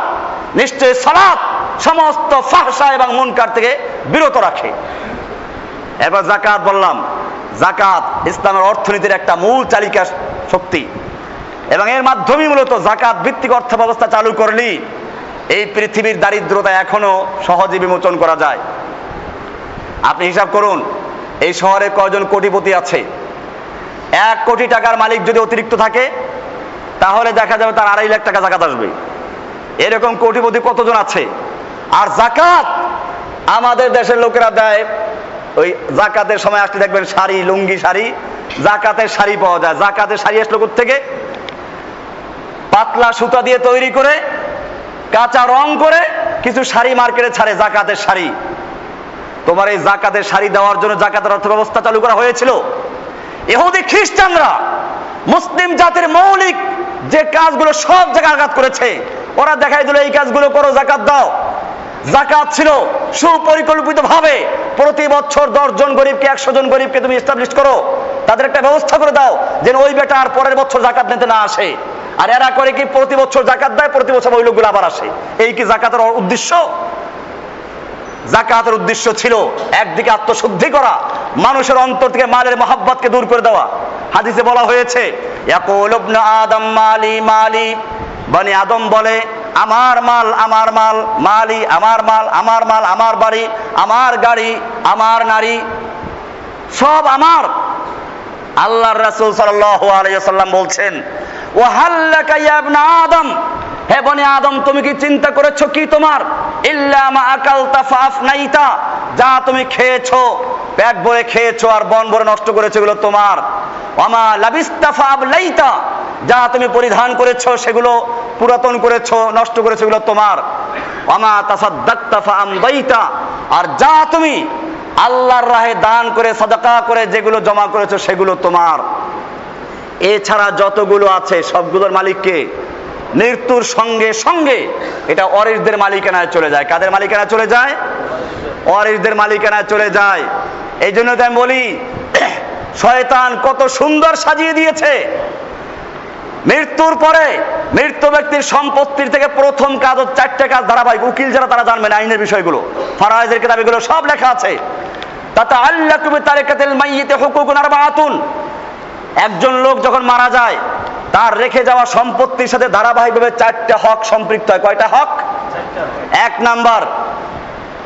নিশ্চয় সালাত সমস্ত ফাহশা এবং মুনকার থেকে বিরত রাখে। এবার জাকাত বললাম। জাকাত ইসলামের অর্থনীতির একটা মূল চালিকা শক্তি। এবং এর মাধ্যমে মূলত জাকাত ভিত্তিক অর্থ ব্যবস্থা চালু করলি এই পৃথিবীর দারিদ্রতা এখনও সহজে বিমোচন করা যায়। আপনি হিসাব করুন, এই শহরে কয়জন কোটিপতি আছে? এক কোটি টাকার মালিক যদি অতিরিক্ত থাকে, তাহলে দেখা যাবে তার আড়াই লাখ টাকা জাকাত আসবে। এরকম কোটিপতি কতজন আছে? আর জাকাত আমাদের দেশের লোকেরা দেয়, ওই জাকাতের সময় আসলে দেখবেন শাড়ি, লুঙ্গি শাড়ি জাকাতের শাড়ি পাওয়া যায়। জাকাতের শাড়ি আসলো থেকে পাতলা সুতা দিয়ে তৈরি করে, কাঁচা রং করে কিছু শাড়ি মার্কেটে ছাড়ে জাকাতের শাড়ি। তোমার এই জাকাতের শাড়ি দেওয়ার জন্য জাকাতের অর্থ ব্যবস্থা চালু করা হয়েছিল। এহুদি খ্রিস্টানরা, মুসলিম জাতির মৌলিক যে কাজগুলো সব জায়গায় আঘাত করেছে, ওরা দেখাই দিল, এই কাজগুলো করো জাকাত দাও। জাকাত ছিল সুপরিকল্পিত ভাবে প্রতি বছর দশ জন গরিবকে, একশো জন গরিবকে তুমি এস্টাবলিশ করো। তাদের একটা ব্যবস্থা করে দাও, যেন ওই বেটা আর পরের বছর জাকাত নিতে না আসে। আর এরা করে কি প্রতি বছর জাকাত দেয়, প্রতি বছর ওই লোকগুলো আবার আসে। এই কি জাকাতের উদ্দেশ্য? জাকাতের উদ্দেশ্য ছিল একদিকে আত্মশুদ্ধি করা, মানুষের অন্তর থেকে মালের মহাব্বতকে দূর করে দেওয়া। হাদিসে বলা হয়েছে আদম মালি মালি, বনি আদম বলে আমার মাল আমার মাল, মালি, আমার মাল আমার মাল, আমার বাড়ি, আমার গাড়ি, আমার নারী, সব আমার। আল্লাহর রাসূল সাল্লাম বলছেন ইয়া ইবনা আদম? হে বনে আদম, তুমি কি চিন্তা করেছ কি তোমার? ইল্লা মা আকালতা ফাফনাইতা যা তুমি খেয়েছো, পেট ভরে খেয়েছো আর বন ভরে নষ্ট করেছ, এগুলো তোমার। ওয়ামা লাবিস্তা ফাবলাইতা যা তুমি পরিধান করেছ, সেগুলো পুরাতন করেছ নষ্ট করেছ, এগুলো তোমার। আর যা তুমি আল্লাহর রাহে দান করে, সাদাকা করে যেগুলো জমা করেছ, সেগুলো তোমার। এছাড়া যতগুলো আছে, সবগুলোর মালিককে মৃত্যুর সঙ্গে সঙ্গে এটা অরিসদের মালিকানায় চলে যায়। কাদের মালিকানায় চলে যায়? অরিসদের মালিকানায় চলে যায়। এই জন্য তো আমি বলি, শয়তান কত সুন্দর সাজিয়ে দিয়েছে। মৃত্যুর পরে মৃত্যু ব্যক্তির সম্পত্তির থেকে প্রথম কাজ ও চারটে কাজ ধারাবাহিক, উকিল যারা তারা জানবেন আইনের বিষয়গুলো। ফারাইজের কিতাবগুলো সব লেখা আছে। তাতে আল্লাহ তুমি তারেকাতিল মাইয়িতে হুকুকুন আরবাআতুন। একজন লোক যখন মারা যায়, তার রেখে যাওয়া সম্পত্তির সাথে ধারাবাহিকভাবে চারটে হক সম্পৃক্ত হয়। কয়টা হক? এক নাম্বার,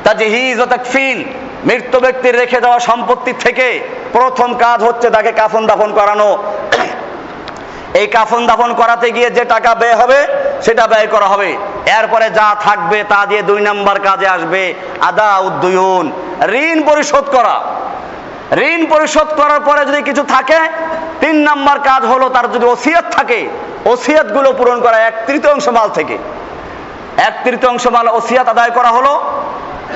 তাজহিজ ও তাকফিন। মৃত্যু ব্যক্তির রেখে যাওয়া সম্পত্তি থেকে প্রথম কাজ হচ্ছে তাকে কাফন দাফন করানো। এই কাফন দাফন করাতে গিয়ে যে টাকা ব্যয় হবে, সেটা ব্যয় করা হবে। এরপরে যা থাকবে তা দিয়ে দুই নাম্বার কাজে আসবে আদা উদ্দয়ন ঋণ পরিশোধ করা। ঋণ পরিশোধ করার পরে যদি কিছু থাকে, তিন নাম্বার কাজ হলো তার যদি ওসিয়ত থাকে ওসিয়তগুলো পূরণ করা এক তৃতীয়াংশ মাল থেকে। এক তৃতীয়াংশ মাল ওসিয়াত আদায় করা হলো।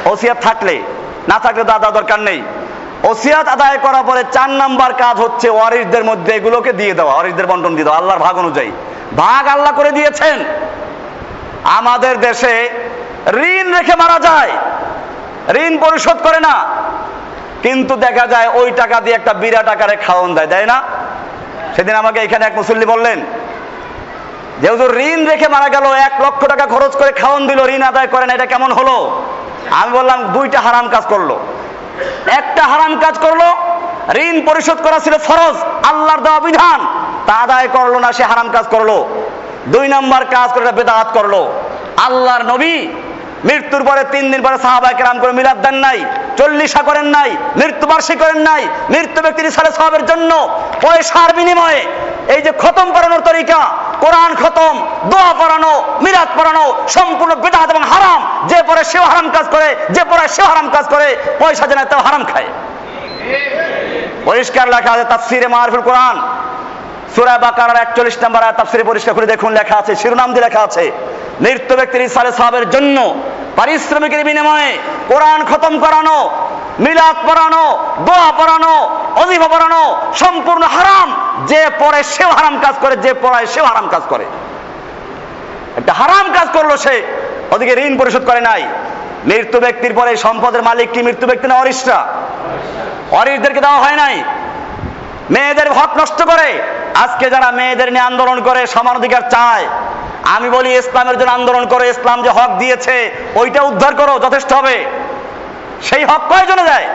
ওসিয়াত থাকলে, না থাকলে তো আদা দরকার নেই। ওসিয়াত আদায় করার পরে চার নাম্বার কাজ হচ্ছে ওয়ারিসদের মধ্যে এগুলোকে দিয়ে দেওয়া, ওয়ারিসদের বন্টন দিয়ে দেওয়া, আল্লাহর ভাগ অনুযায়ী। ভাগ আল্লাহ করে দিয়েছেন। আমাদের দেশে ঋণ রেখে মারা যায়, ঋণ পরিশোধ করে না। কিন্তু দেখা যায় ওই টাকা দিয়ে একটা বিরাট আকারে খাওয়ন দেয় দেয় না? সেদিন আমাকে এখানে এক মুসল্লি বললেন যেহেতু ঋণ রেখে মারা গেল, এক লক্ষ টাকা খরচ করে খাওয়ন দিল, ঋণ আদায় করে না, এটা কেমন হলো? আমি বললাম, দুইটা হারাম কাজ করল। একটা হারাম কাজ করল, ঋণ পরিশোধ করা ছিল ফরজ, আল্লাহর দেওয়া বিধান, তা আদায় করল না, সে হারাম কাজ করল। দুই নম্বর কাজ করে বেদাত করল। আল্লাহর নবী মৃত্যুর পরে তিন দিন পরে সাহাবাই কেরাম করে মিলাদ দেন নাই, চল্লিশা করেন নাই, মৃত্যুবার্ষিক করেন নাই, মৃত্যু ব্যক্তির সালে সবের জন্য পয়সার বিনিময়ে এই যে খতম করানোর তরিকা, কোরআন খতম, দোয়া পড়ানো, মিলাদ পড়ানো, সম্পূর্ণ বেদাত এবং হারাম, যে পরে সেও হারাম কাজ করে, যে পরে সেও হারাম কাজ করে, পয়সা জানায় তাও হারাম খায়। পরিষ্কার লেখা আছে তাফসিরে মারফুল কোরআন, সুরা বাকারার একচল্লিশ নম্বর তাফসিরে পরিষ্কার করে দেখুন, লেখা আছে, শিরোনাম দিয়ে লেখা আছে, মৃত্যু ব্যক্তির ইসালে সাহাবের জন্য পারিশ্রমিকের বিনিময়ে কোরআন খতম করানো, মিলাদ পড়ানো, দোয়া পড়ানো, অজিফা পড়ানো সম্পূর্ণ হারাম। যে পড়ে সেও হারাম কাজ করে, যে পড়ায় সেও হারাম কাজ করে। একটা হারাম কাজ করল সে, ওদিকে ঋণ পরিশোধ করে নাই। মৃত্যু ব্যক্তির পরে সম্পদের মালিক কি মৃত্যু ব্যক্তি না অরিষ্টা? অরিশদেরকে দেওয়া হয় নাই। মেয়েদের হক নষ্ট করে। আজকে যারা মেয়েদের নিয়ে আন্দোলন করে, সমান অধিকার চায় আমি বলি ইসলামের জন্য আন্দোলন করে, ইসলাম যে হক দিয়েছে, ওইটা উদ্ধার করো, যথেষ্ট হবে। সেই হক কয়জনে দেয়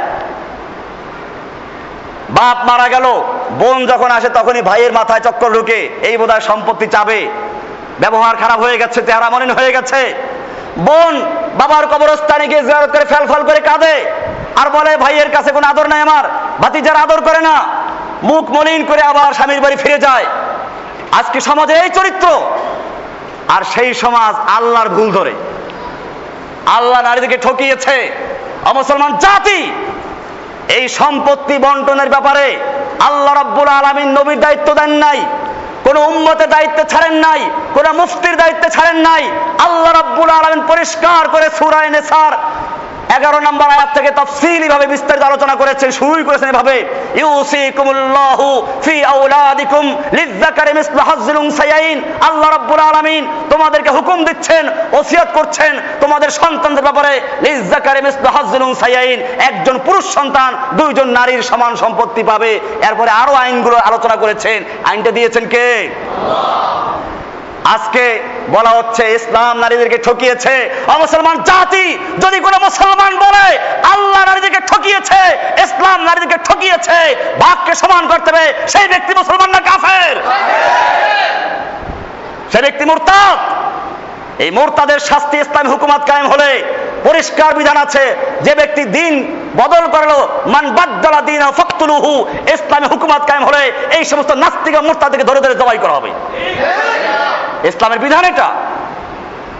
বাপ মারা গেল, বোন যখন আসে তখনই ভাইয়ের মাথায় চক্কর ঢুকে, এই বোধহয় সম্পত্তি চাবে। ব্যবহার খারাপ হয়ে গেছে, চেহারা মলিন হয়ে গেছে। বোন বাবার কবরস্থানে গিয়ে জিয়ারত করে ফল করে কাঁদে, আর বলে, ভাইয়ের কাছে কোনো আদর নাই আমার, ভাতিজার আদর করে না। মুখ মলিন করে আবার স্বামীর বাড়ি ফিরে যায়। আজকে সমাজে এই চরিত্র। আর সেই সমাজ আল্লাহর ভুল ধরে। আল্লাহ নারীদেরকে ঠকিয়েছে। অমুসলমান জাতি, এই সম্পত্তি বন্টনের ব্যাপারে আল্লাহ রাব্বুল আলমিন নবীর দায়িত্ব দেন নাই, কোন উম্মতের দায়িত্ব ছাড়েন নাই, কোন মুফতির দায়িত্বে ছাড়েন নাই। আল্লাহ রাব্বুল আলমিন পরিষ্কার করে সুরায় নেসার এগারো নম্বর আয়াত থেকে তফসিলি ভাবে বিস্তারিত আলোচনা করেছেন, শুরুই করেছেন এভাবে, ইউসিকুমুল্লাহু ফি আওলাদিকুম লিযযাকারি মিসলু হাজ্জিল উনসায়াইন আল্লাহ রাব্বুল আলামিন তোমাদেরকে হুকুম দিচ্ছেন, ওসিয়ত করছেন তোমাদের সন্তানদের ব্যাপারে, লিযযাকারি মিসলু হাজ্জিল উনসায়াইন একজন পুরুষ সন্তান, দুইজন নারীর সমান সম্পত্তি পাবে। এরপরে আরও আইনগুলো আলোচনা করেছেন। আইনটা দিয়েছেন কে? আজকে বলা হচ্ছে ইসলাম নারীদেরকে ঠকিয়েছে। মুসলমান জাতি যদি কোনো মুসলমান বলে, আল্লাহ নারীদেরকে ঠকিয়েছে, ইসলাম নারীদেরকে ঠকিয়েছে ভাগকে সমান করতে হবে, সেই ব্যক্তি মুসলমান না কাফের? সে ব্যক্তি মুরতাদ। এই মোরতাদের শাস্তি ইসলামী হুকুমাত কায়েম হলে পরিষ্কার বিধান আছে, যে ব্যক্তি দিন বদল করল, মান বাদ্দালা দিন ফক্তুলুহু, ইসলামী হুকুমাত কায়েম হলে এই সমস্ত নাস্তিক মোরতাদেরকে ধরে ধরে জবাই করা হবে। ইসলামের বিধান এটা।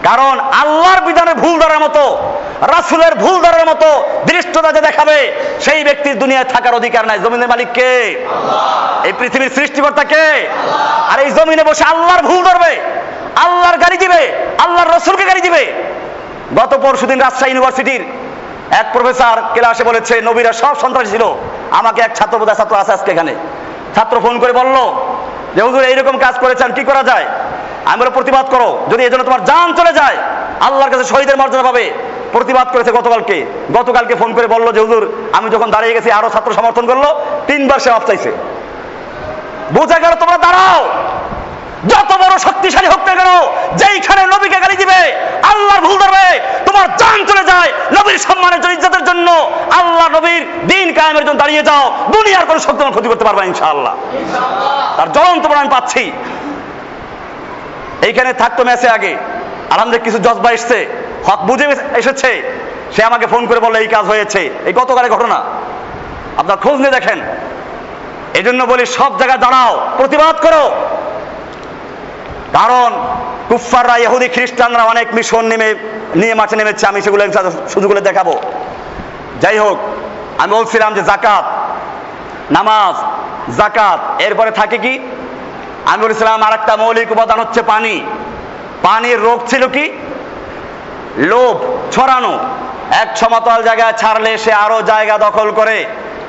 কারণ আল্লাহর বিধানের ভুল ধরার মতো রাসুলের ভুল ধরার মতো দৃষ্টতা যে দেখাবে সেই ব্যক্তির দুনিয়ায় থাকার অধিকার নাই। জমিনের মালিক কে? এই পৃথিবীর সৃষ্টিকর্তা কে? আর এই জমিনে বসে আল্লাহর ভুল ধরবে আল্লাহর গাড়ি দিবে আল্লাহর রসুলকে গাড়ি দিবে। গত পরশুদিন রাজশাহী ইউনিভার্সিটির এক প্রফেসর ক্লাসে বলেছে নবীরা সব সন্ত্রাসী ছিল। আমাকে এক ছাত্র ছাত্র আছে আজকে এখানে। ছাত্র ফোন করে বলল যে হুজুর এইরকম কাজ করেছেন কি করা যায়? আমি বলে প্রতিবাদ করো। যদি এই জন্য তোমার জান চলে যায়, আল্লাহর কাছে শহীদের মর্যাদা পাবে। প্রতিবাদ করেছে গতকালকে। গতকালকে ফোন করে বলল যে, হুজুর, আমি যখন দাঁড়িয়ে গেছি, আরও ছাত্র সমর্থন করল, তিনবার সে মাপ চাইছে বোঝা গেল তোমরা দাঁড়াও। যত বড় শক্তিশালী হোক না কেন, যেইখানে নবীকে গালি দিবে, আল্লাহর ভুল ধরবে, তোমার জান চলে যায় নবীর সম্মানের জন্য, ইজ্জতের জন্য। আল্লাহ নবীর দিন কায়েমের জন্য দাঁড়িয়ে যাও। দুনিয়ার কোনো শক্তি ক্ষতি করতে পারবে ইনশাআল্লাহ। তার জ্বলন্ত আমি পাচ্ছি। এইখানে থাকতো ম্যাচে আগে। আমাদের কিছু জজবা এসছে। হক বুঝে এসেছে। সে আমাকে ফোন করে বলল, এই কাজ হয়েছে। এই গতকালের ঘটনা? আপনার খোঁজ নিয়ে দেখেন। এই জন্য বলি, সব জায়গায় দাঁড়াও, প্রতিবাদ করো। কারণ কুফাররা ইহুদি, খ্রিস্টানরা অনেক মিশন নেমে নিয়ে মাঠে নেমেছে। আমি সেগুলো সুযোগগুলো দেখাবো। যাই হোক, আমি বলছিলাম যে জাকাত, নামাজ, জাকাত। এরপরে থাকে কি? আমি ইসলাম আর একটা মৌলিক উপাদান হচ্ছে পানি। পানির রোগ ছিল কি? লোভ, ছড়ানো। এক সমতল জায়গায় ছাড়লে সে আরও জায়গা দখল করে।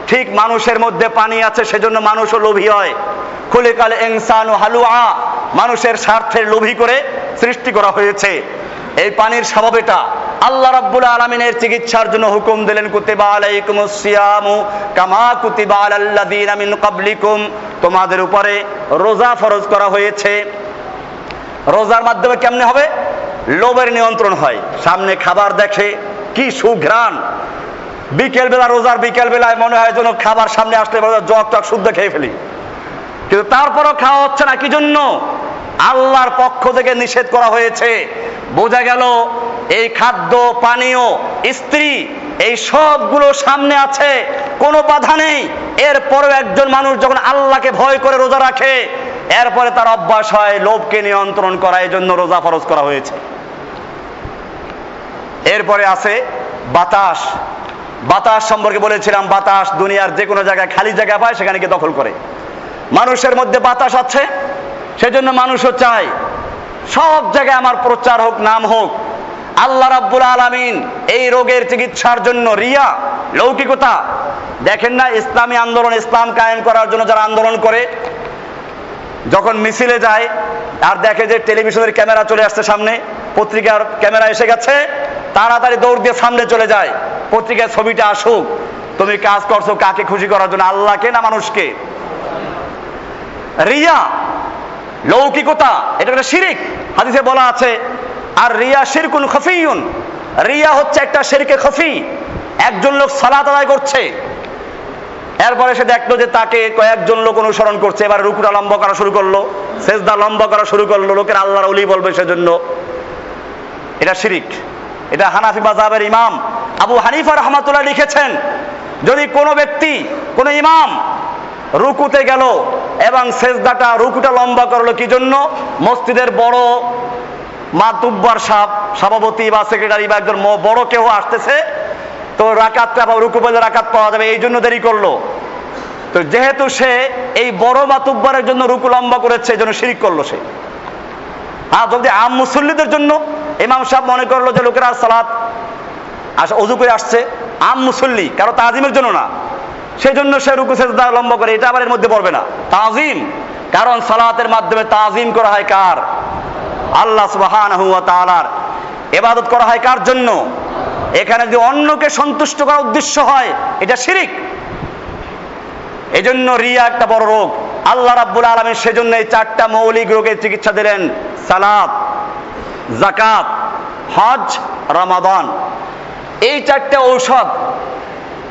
ঠিক মানুষের মধ্যে পানি আছে, সেজন্য মানুষও লোভী হয়। খুলিকাল ইনসান হালুয়া, মানুষের স্বার্থের লোভী করে সৃষ্টি করা হয়েছে। এই পানির স্বভাব এটা। আল্লাহ রাব্বুল আলামিনের চিকিৎসার জন্য হুকুম দিলেন, কুতিবা আলাইকুমুস সিয়ামু কামা কুতিবা আলাল্লাযিনা মিন ক্বাবলিকুম। তোমাদের উপরে রোজা ফরজ করা হয়েছে। রোজার মাধ্যমে কেমনে হবে? লোভের নিয়ন্ত্রণ হয়। সামনে খাবার দেখে কি সুঘ্রাণ। বিকেল বেলা রোজার বিকেল বেলায় মনে হয় যেন খাবার সামনে আসলে জগ টক শুদ্ধ খেয়ে ফেলি। কিন্তু তারপরও খাওয়া হচ্ছে না কি জন্য আল্লাহর পক্ষ থেকে নিষেধ করা হয়েছে। বোঝা গেল এই খাদ্য, পানীয়, স্ত্রী, এই সবগুলো সামনে আছে, কোনো বাধা নেই। এরপরেও একজন মানুষ যখন আল্লাহকে ভয় করে রোজা রাখে, এরপরে তার অভ্যাস হয় লোভকে নিয়ন্ত্রণ করা এই জন্য রোজা ফরজ করা হয়েছে। এরপরে আছে বাতাস। বাতাস সম্পর্কে বলেছিলাম, বাতাস দুনিয়ার যে কোনো জায়গায়, খালি জায়গা পায়, সেখানে গিয়ে দখল করে। মানুষের মধ্যে বাতাস আছে, সেজন্য মানুষও চায়, সব জায়গায় আমার প্রচার হোক, নাম হোক আল্লাহ রাব্বুল আলামিন এই রোগের চিকিৎসার জন্য রিয়া, লৌকিকতা, দেখেন না ইসলামী আন্দোলন, ইসলাম কায়েম করার জন্য যারা আন্দোলন করে, যখন মিছিলে যায়, আর দেখে যে টেলিভিশনের ক্যামেরা চলে আসছে সামনে, পত্রিকার ক্যামেরা এসে গেছে, তাড়াতাড়ি দৌড় দিয়ে সামনে চলে যায় পত্রিকার ছবিটা আসুক, তুমি কাজ করছ কাকে খুশি করার জন্য, আল্লাহকে না মানুষকে? রিয়া, লৌকিকতা, এটা একটা শিরিক, হাদিসে বলা আছে আর রিয়া শিরকুন খফিউন রিয়া হচ্ছে একটা শিরকে খফি। একজন লোক সালাত আদায় করছে। এরপরে সে দেখল যে তাকে কয়েকজন লোক অনুসরণ করছে। এবার রুকুটা লম্বা করা শুরু করল, সেজদা লম্বা করা শুরু করল। লোকের আল্লাহর অলি বলবে সেজন্য। এটা শিরিক। এটা হানাফি মাযহাবের ইমাম আবু হানিফা রহমাতুল্লাহ লিখেছেন, যদি কোনো ব্যক্তি, কোনো ইমাম রুকুতে গেল এবং সেজদাটা, রুকুটা লম্বা করল কি জন্য? মসজিদের বড় মাতুব্বার সাহ সভাপতি বা সেক্রেটারি বা একজন বড় কেউ আসতেছে, তো রাকাতটা বা রুকু বলে রাকাত পাওয়া যাবে, এই জন্য দেরি করল। তো যেহেতু সে এই বড় মাতুব্বারের জন্য রুকু লম্বা করেছে, এই জন্য শিরিক করল সে। হ্যাঁ যদি আম মুসল্লিদের জন্য, ইমাম সাহেব মনে করল যে, লোকেরা সালাত আসা অজু করে আসছে, আম মুসল্লি, কারও তাজিমের জন্য না। সেই জন্য সে রুকু সেজদা লম্বা করে, এটা আবার এর মধ্যে পড়বে না। তাজিম, কারণ সালাতের মাধ্যমে তাজিম করা হয় কার? আল্লাহ সুবহানাহু ওয়া তাআলার ইবাদত করা হয় কার জন্য? এখানে যদি অন্যকে সন্তুষ্ট করার উদ্দেশ্য হয়, এটা শিরিক। এজন্য রিয়া একটা বড় রোগ। আল্লাহ রাব্বুল আলামিন সেজন্য এই চারটা মৌলিক রোগের চিকিৎসা দিলেন। সালাত জাকাত হজ, রমাদান। এই চারটে ঔষধ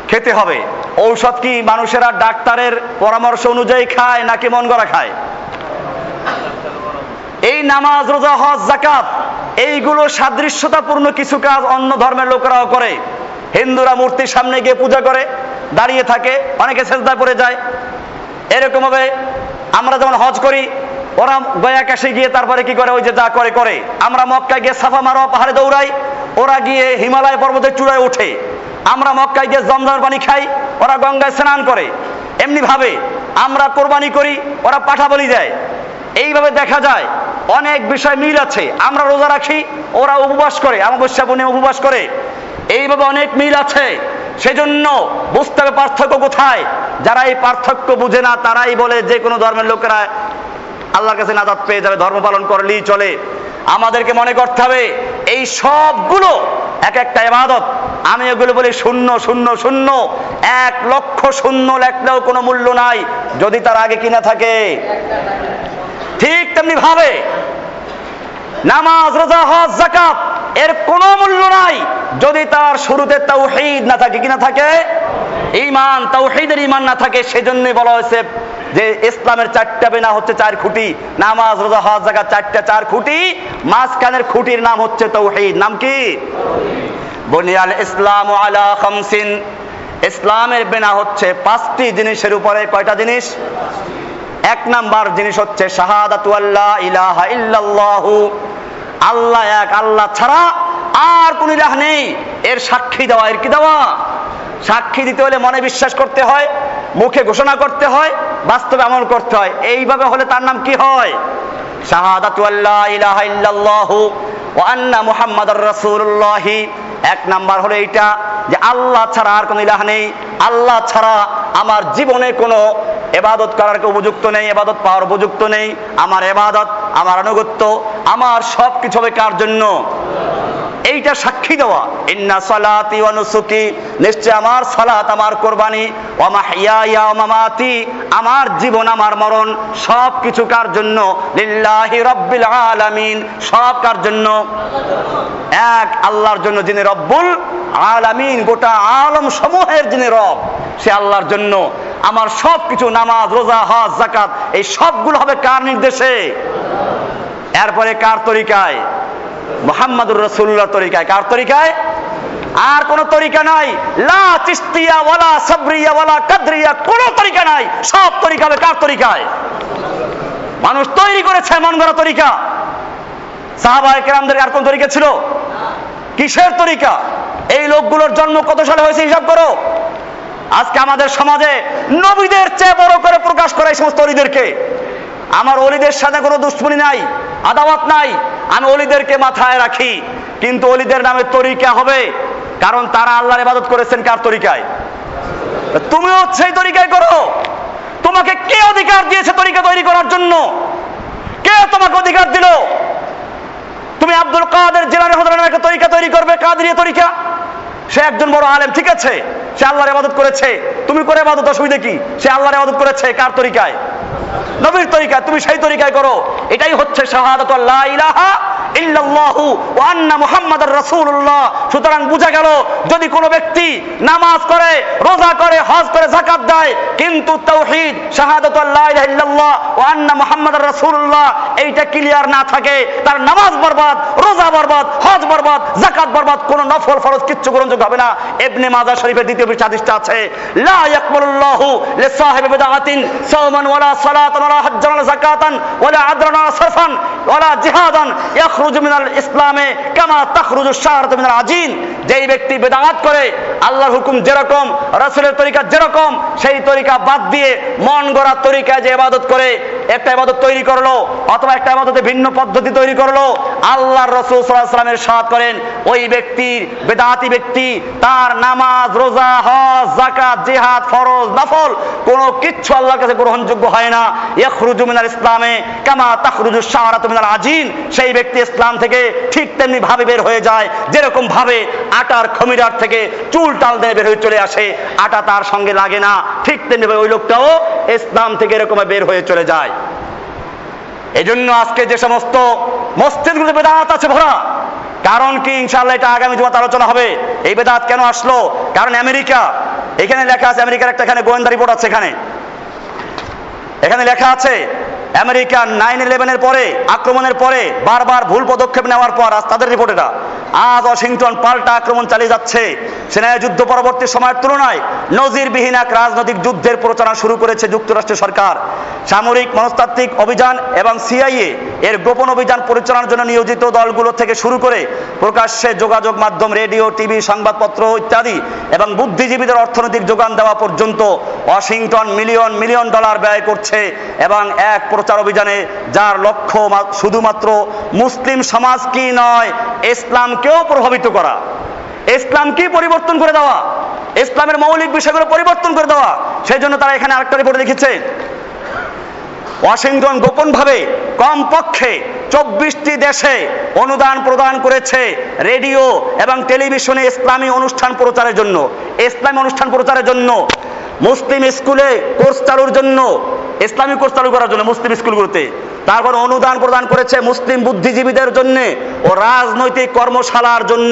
খেতে হবে। ঔষধ কি মানুষেরা ডাক্তারের পরামর্শ অনুযায়ী খায় নাকি মন গড়া খায়? এই নামাজ, রোজা, হজ জাকাত এইগুলো সাদৃশ্যতাপূর্ণ কিছু কাজ অন্য ধর্মের লোকেরাও করে। হিন্দুরা মূর্তির সামনে গিয়ে পূজা করে, দাঁড়িয়ে থাকে, অনেকে সেজদায় পড়ে যায়। এরকম ভাবে আমরা যেমন হজ করি, ওরা গয়া কাশে গিয়ে তারপরে কি করে? ওই যে যা করে করে। আমরা মক্কায় গিয়ে সাফা মারোয়া পাহাড়ে দৌড়াই, ওরা গিয়ে হিমালয় পর্বতের চূড়ায় ওঠে আমরা মক্কায় গিয়ে জমজমের পানি খাই, ওরা গঙ্গায় স্নান করে। এমনি ভাবে আমরা কোরবানি করি, ওরা পাঠা বলি যায় এইভাবে দেখা যায় অনেক বিষয় মিল আছে, আমরা রোজা রাখি, ওরা উপবাস করে, অমাবস্যা পূর্ণিমা উপবাস করে। এইভাবে অনেক মিল আছে, সেজন্য বুঝতে হবে পার্থক্য কোথায়। যারা এই পার্থক্য বুঝে না, তারাই বলে যে কোনো ধর্মের লোকেরা আল্লাহর কাছে নাজাত পেয়ে যাবে, ধর্ম পালন করলেই চলে। আমাদেরকে মনে করতে হবে, এই সবগুলো এক একটা ইবাদত। আমি এগুলো বলি শূন্য শূন্য শূন্য। এক লক্ষ শূন্য লেখলেও কোনো মূল্য নাই, যদি তার আগে কিনা থাকে। ঠিক তেমনি ভাবে নামাজ, রোজা, হজ জাকাত এর কোনো মূল্য নাই। যদি তার শুরুতে তাওহীদ না থাকে, কি না থাকে? ঈমান তাওহীদের ইমান না থাকে, সেজন্যই বলা হয়েছে যে ইসলামের চারটা বেনা হচ্ছে চার খুঁটি। নামাজ, রোজা, হজ জাকাত চারটা চার খুঁটি। মাঝখানের খুঁটির নাম হচ্ছে তাওহীদ নাম কি? বুনিয়াল ইসলাম আলা খামসিন। ইসলামের বেনা হচ্ছে পাঁচটি জিনিসের উপরে কয়টা জিনিস? এক নাম্বার জিনিস হচ্ছে ইলাহা ইল্লাল্লাহু। আল্লাহ এক, আল্লাহ ছাড়া আর কোন ইলাহ নেই। এর সাক্ষী দেওয়া, এর কি দেওয়া? সাক্ষী দিতে হলে মনে বিশ্বাস করতে হয়, মুখে ঘোষণা করতে হয়, বাস্তবে আমল করতে হয়। এইভাবে হলে তার নাম কি হয়? শাহাদাতু আল্লাহ ইলাহা ইল্লাল্লাহু ওয়া আন্না মুহাম্মাদার এক নাম্বার হলো এইটা যে আল্লাহ ছাড়া আর কোনো ইলাহ নেই। আল্লাহ ছাড়া আমার জীবনে কোনো এবাদত করার উপযুক্ত নেই, এবাদত পাওয়ার উপযুক্ত নেই। আমার এবাদত, আমার আনুগত্য, আমার সব কিছু হবে কার জন্য? এইটা সাক্ষী দেওয়া। ইন্না সালাতি ওয়া নুসুকি, নিশ্চয় আমার সালাত, আমার কোরবানি। মাহইয়ায়া ওয়া মামাতি, আমার জীবন, আমার মরণ সব কিছু কার জন্য? লিল্লাহি রাব্বিল আলামিন, সব কার জন্য? এক, আল্লাহর জন্য যিনি রব্বুল আলামিন, গোটা আলম সমূহের যিনি রব, সে আল্লাহর জন্য। আমার সব কিছু, নামাজ, রোজা, হজ জাকাত এই সবগুলো হবে কার নির্দেশে? এরপরে কার তরিকায়? মোহাম্মদুর রসুল্লাহ তরিকায়। কার তরিকায়? আর কোন তরিকা নাই। লা চিস্তিয়া ওয়ালা সাবরিয়া ওয়ালা কাদরিয়া, কোন তরিকা নাই। সব তরিকা হবে কার তরিকায়? মানুষ তৈরি করেছে মন গড়া তরিকা? সাহাবায়ে কেরামদের আর কোন তরিকা ছিল? কিসের তরিকা? এই লোকগুলোর জন্ম কত সালে হয়েছে হিসাব করো? আজকে আমাদের সমাজে নবীদের চেয়ে বড় করে প্রকাশ করে এই সমস্ত অলিদেরকে। আমার অলিদের সাথে কোনো দুশ্মনী নাই, আদাওয়াত নাই, আমি অলিদেরকে মাথায় রাখি। কিন্তু অলিদের নামে তরিকা হবে, কারণ তারা আল্লাহর ইবাদত করেছেন কার তরিকায়? তুমিও সেই তরিকায় করো। তোমাকে কে অধিকার দিয়েছে তরিকা তৈরি করার জন্য? কে তোমাকে অধিকার দিল? তুমি আব্দুল কাদের জেলার হজরের তরিকা তৈরি করবে কাদরিয়া তরিকা? সে একজন বড় আলেম, ঠিক আছে? সে আল্লাহর ইবাদত করেছে। তুমি করে ইবাদত অসুবিধা কি? সে আল্লাহর ইবাদত করেছে কার তরিকায়? নবীর তরিকায়, তুমি সেই তরিকায় করো। এটাই হচ্ছে শাহাদাত লা ইলাহা সুতরাং গেল, যদি কোনো ব্যক্তি নামাজ করে, রোজা করে, হজ করে দেয়, কিন্তু এইটা ক্লিয়ার না থাকে, তার নামাজ বরবাদ, রোজা বরবাদ, হজ বরবাদ বরবাদ নফল ফরজ কিচ্ছু গ্রহণযোগ্য হবে না। ইবনে মাজাহ শরীফের দ্বিতীয় পৃষ্ঠা হাদিসটা আছে, লা ইয়াকবালুল্লাহু মিনাল ইসলামে, কামা তাখরুজু শাহরাতু মিনাল আজিন। যেই ব্যক্তি বেদাত করে, আল্লাহর হুকুম যেরকম, রাসূলের তরিকা যেরকম, সেই তরিকা বাদ দিয়ে মন গড়া তরিকা যে ইবাদত করে একটা ইবাদত তৈরি করল, অথবা একটা ইবাদতে ভিন্ন পদ্ধতি তৈরি করল। আল্লাহর রাসূল ওয়াসাল্লামের সাথ করেন, ওই ব্যক্তির, বেদাতি ব্যক্তি, তার নামাজ, রোজা, হজ, যাকাত, জিহাদ, ফরজ, নফল, কোনো কিচ্ছু আল্লাহর কাছে গ্রহণযোগ্য হয় না। ইয়াখরুজু মিনাল ইসলামে কামা তাখরুজু শাহরাতু মিনাল আজিন। সেই ব্যক্তি ইসলাম থেকে ঠিক তেমনি ভাবে বের হয়ে যায়, যেরকম ভাবে আটার খমিরার থেকে চুল টাল দিয়ে বের হয়ে চলে আসে। আটা তার সঙ্গে লাগে না, ঠিক তেমনি ওই লোকটাও ইসলাম থেকে এরকম বের হয়ে চলে যায়। এজন্য আজকে যে সমস্ত মসজিদগুলো বেদাত আছে ভরা, কারণ কি ইনশাল্লাহ এটা আগামী জমাতে আলোচনা হবে। এই বেদাত কেন আসলো? কারণ আমেরিকা, এখানে লেখা আছে, আমেরিকার একটা এখানে গোয়েন্দা রিপোর্ট আছে এখানে। এখানে লেখা আছে আমেরিকা নাইন ইলেভেনের পরে, আক্রমণের পরে বারবার ভুল পদক্ষেপ নেওয়ার পর আজ তাদের রিপোর্ট এটা। আজ ওয়াশিংটন পাল্টা আক্রমণ চালিয়ে যাচ্ছে। সেনায় যুদ্ধ পরবর্তী সময়ের তুলনায় নজিরবিহীন এক রাজনৈতিক যুদ্ধের প্রচারণা শুরু করেছে যুক্তরাষ্ট্রের সরকার। সামরিক মনস্তাত্ত্বিক অভিযান এবং সিআইএ এর গোপন অভিযান পরিচালনার জন্য নিয়োজিত দলগুলো থেকে শুরু করে প্রকাশ্যে যোগাযোগ মাধ্যম, রেডিও, টিভি, সংবাদপত্র ইত্যাদি এবং বুদ্ধিজীবীদের অর্থনৈতিক যোগান দেওয়া পর্যন্ত ওয়াশিংটন মিলিয়ন মিলিয়ন ডলার ব্যয় করছে এবং এক প্রচার অভিযানে, যার লক্ষ্য শুধুমাত্র মুসলিম সমাজ কি নয়, ইসলামকেও প্রভাবিত করা। ইসলামকে পরিবর্তন করে দেওয়া? ইসলামের মৌলিক বিষয়গুলো পরিবর্তন করে দেওয়া। সেই জন্য তারা এখানে আরেকটা রিপোর্টে লিখেছে। ওয়াশিংটন গোপনভাবে কমপক্ষে চব্বিশটি দেশে অনুদান প্রদান করেছে রেডিও এবং টেলিভিশনে ইসলামী অনুষ্ঠান প্রচারের জন্য। ইসলামী অনুষ্ঠান প্রচারের জন্য মুসলিম স্কুলে কোর্স চালুর জন্য, ইসলামী কোর্স চালু করার জন্য মুসলিম স্কুলগুলোতে। তারপর অনুদান প্রদান করেছে মুসলিম বুদ্ধিজীবীদের জন্য ও রাজনৈতিক কর্মশালার জন্য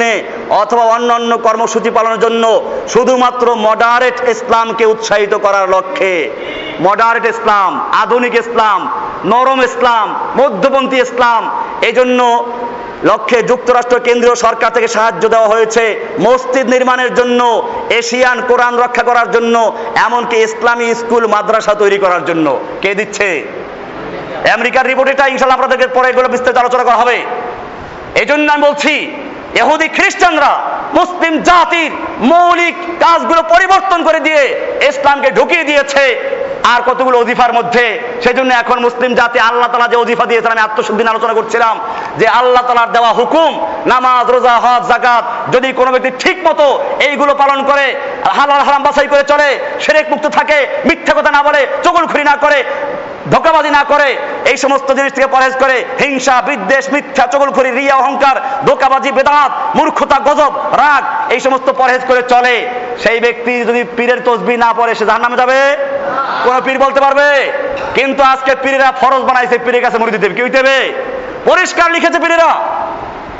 অথবা অন্যান্য কর্মসূচি পালনের জন্য শুধুমাত্র মডারেট ইসলামকে উৎসাহিত করার লক্ষ্যে। মডারেট ইসলাম, আধুনিক ইসলাম, নরম ইসলাম, মধ্যপন্থী ইসলাম এই জন্য লক্ষ্যে যুক্তরাষ্ট্র কেন্দ্রীয় সরকার থেকে সাহায্য দেওয়া হয়েছে মসজিদ নির্মাণের জন্য, এশিয়ান কোরআন রক্ষা করার জন্য, এমনকি ইসলামী স্কুল, মাদ্রাসা তৈরি করার জন্য। কে দিচ্ছে? আমেরিকার রিপোর্ট এটা ইনশাল্লাহ আপনাদেরকে পরে এগুলো বিস্তারিত আলোচনা করা হবে। এই জন্য আমি বলছি এহুদি খ্রিস্টানরা, মুসলিম জাতির মৌলিক কাজগুলো পরিবর্তন করে দিয়ে ইসলামকে ঢুকিয়ে দিয়েছে। আর কতগুলো অজিফার মধ্যে? সেই জন্য এখন মুসলিম জাতি আল্লাহ তালা যে অজিফা দিয়েছেন, আমি আত্মশুদ্ধি আলোচনা করছিলাম যে আল্লাহ তালার দেওয়া হুকুম, নামাজ, রোজা, হজ জাকাত যদি কোনো ব্যক্তি ঠিক মতো এইগুলো পালন করে, হালাল হারাম বাছাই করে চলে, সেরেক মুক্ত থাকে, মিথ্যা কথা না বলে চগলখুরি না করে ধোকাবাজি না করে, এই সমস্ত জিনিস থেকে পরহেজ করে, হিংসা, বিদ্বেষ, মিথ্যা চগলখড়ি রিয়া, অহংকার, ধোকাবাজি, বেদাত, মূর্খতা, গজব, রাগ, এই সমস্ত পরহেজ করে চলে। সেই ব্যক্তি যদি পীরের তসবি না পড়ে, সে জাহান্নামে যাবে? কোন পীর বলতে পারবে? কিন্তু আজকে পীরেরা ফরজ বানাইছে পীরের কাছে মুড়ি দিতে হবে। দেবে পরিষ্কার লিখেছে পীরেরা।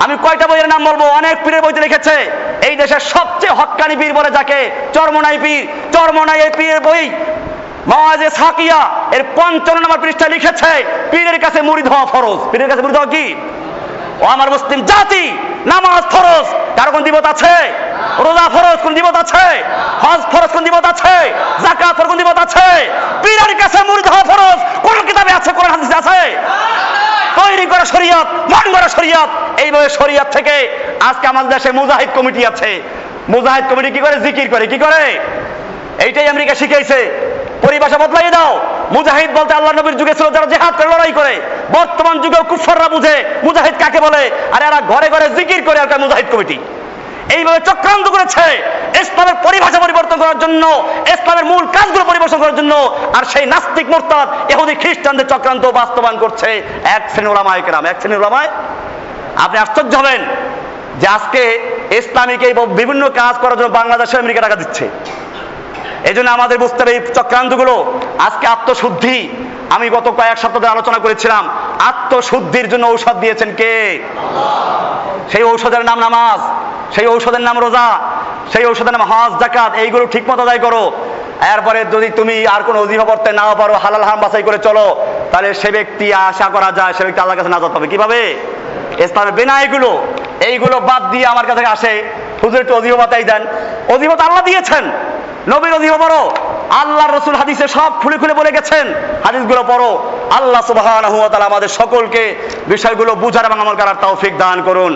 আমি কয়টা বইয়ের নাম বলব? অনেক পীরের বইতে লিখেছে, এই দেশের সবচেয়ে হক্কানি পীর বলে যাকে, চরমনাই পীর, চরমনাই এই পীরের বই। মাওয়াজে সাকিয়া এর পঞ্চান্ন নম্বর পৃষ্ঠা লিখেছে, পীরের কাছে মুড়ি হওয়া ফরজ। পীরের কাছে মুড়ি হওয়া কি? ও আমার মুসলিম জাতি, নামাজ ফরজ। কারও কোন দিবত আছে? রোজা ফরজ কোন দিবত আছে? হজ ফরজ কোন দিবত আছে? জাকাত ফরজ কোন দিবত আছে? পীরের কাছে মুড়ি হওয়া ফরজ। কোন কিতাবে আছে, কোন হাদিসে আছে? তৈরি করা শরীয়ত, মন করা শরীয়ত। এইভাবে শরীয়ত থেকে আজকে আমাদের দেশে মুজাহিদ কমিটি আছে। মুজাহিদ কমিটি কি করে? জিকির করে। কি করে? এইটাই আমেরিকা শিখাইছে। পরিভাষা বদলাই দাও। মুজাহিদ বলতে আল্লাহ নবীর যুগে ছিল যারা জেহাদ করে, লড়াই করে। বর্তমান যুগেও কুফাররা বুঝে। মুজাহিদ কাকে বলে? আর এরা ঘরে ঘরে জিকির করে আর মুজাহিদ কমিটি। এইভাবে চক্রান্ত করেছে ইসলামের পরিভাষা পরিবর্তন করার জন্য, ইসলামের মূল কাজগুলো পরিবর্তন করার জন্য, আর সেই নাস্তিক মোরতাদ এহুদি খ্রিস্টানদের চক্রান্ত বাস্তবায়ন করছে এক শ্রেণি ওলামায় কেরাম। এক শ্রেণি ওলামায় আপনি আশ্চর্য হবেন যে আজকে ইসলামিক এই বিভিন্ন কাজ করার জন্য বাংলাদেশে আমেরিকা টাকা দিচ্ছে। এই জন্য আমাদের বুঝতে হবে এই চক্রান্তগুলো। আজকে আত্মশুদ্ধি। আমি গত কয়েক সপ্তাহ আলোচনা করেছিলাম, আত্মশুদ্ধির জন্য ঔষধ দিয়েছেন কে? সেই ঔষধের নাম নামাজ, সেই ঔষধের নাম রোজা, সেই ঔষধের নাম হজ জাকাত এইগুলো ঠিক মতো আদায় করো। এরপরে যদি তুমি আর কোনো অজিফা নাও পারো, হালাল হারাম বাছাই করে চলো, তাহলে সে ব্যক্তি আশা করা যায় সে ব্যক্তি আল্লাহর কাছে নাজাত হবে। কীভাবে? ইসলামের বিনা এগুলো, এইগুলো বাদ দিয়ে আমার কাছে আসে। হুজুর একটু অজিফা দেন। অজিফা আল্লাহ দিয়েছেন। নবীর অধিক পড়ো আল্লাহ রসুল হাদিসে সব খুলে খুলে বলে গেছেন। হাদিসগুলো পড়ো। আল্লাহ সুবাহ আমাদের সকলকে বিষয়গুলো বুঝার এবং আমল করার তৌফিক দান করুন।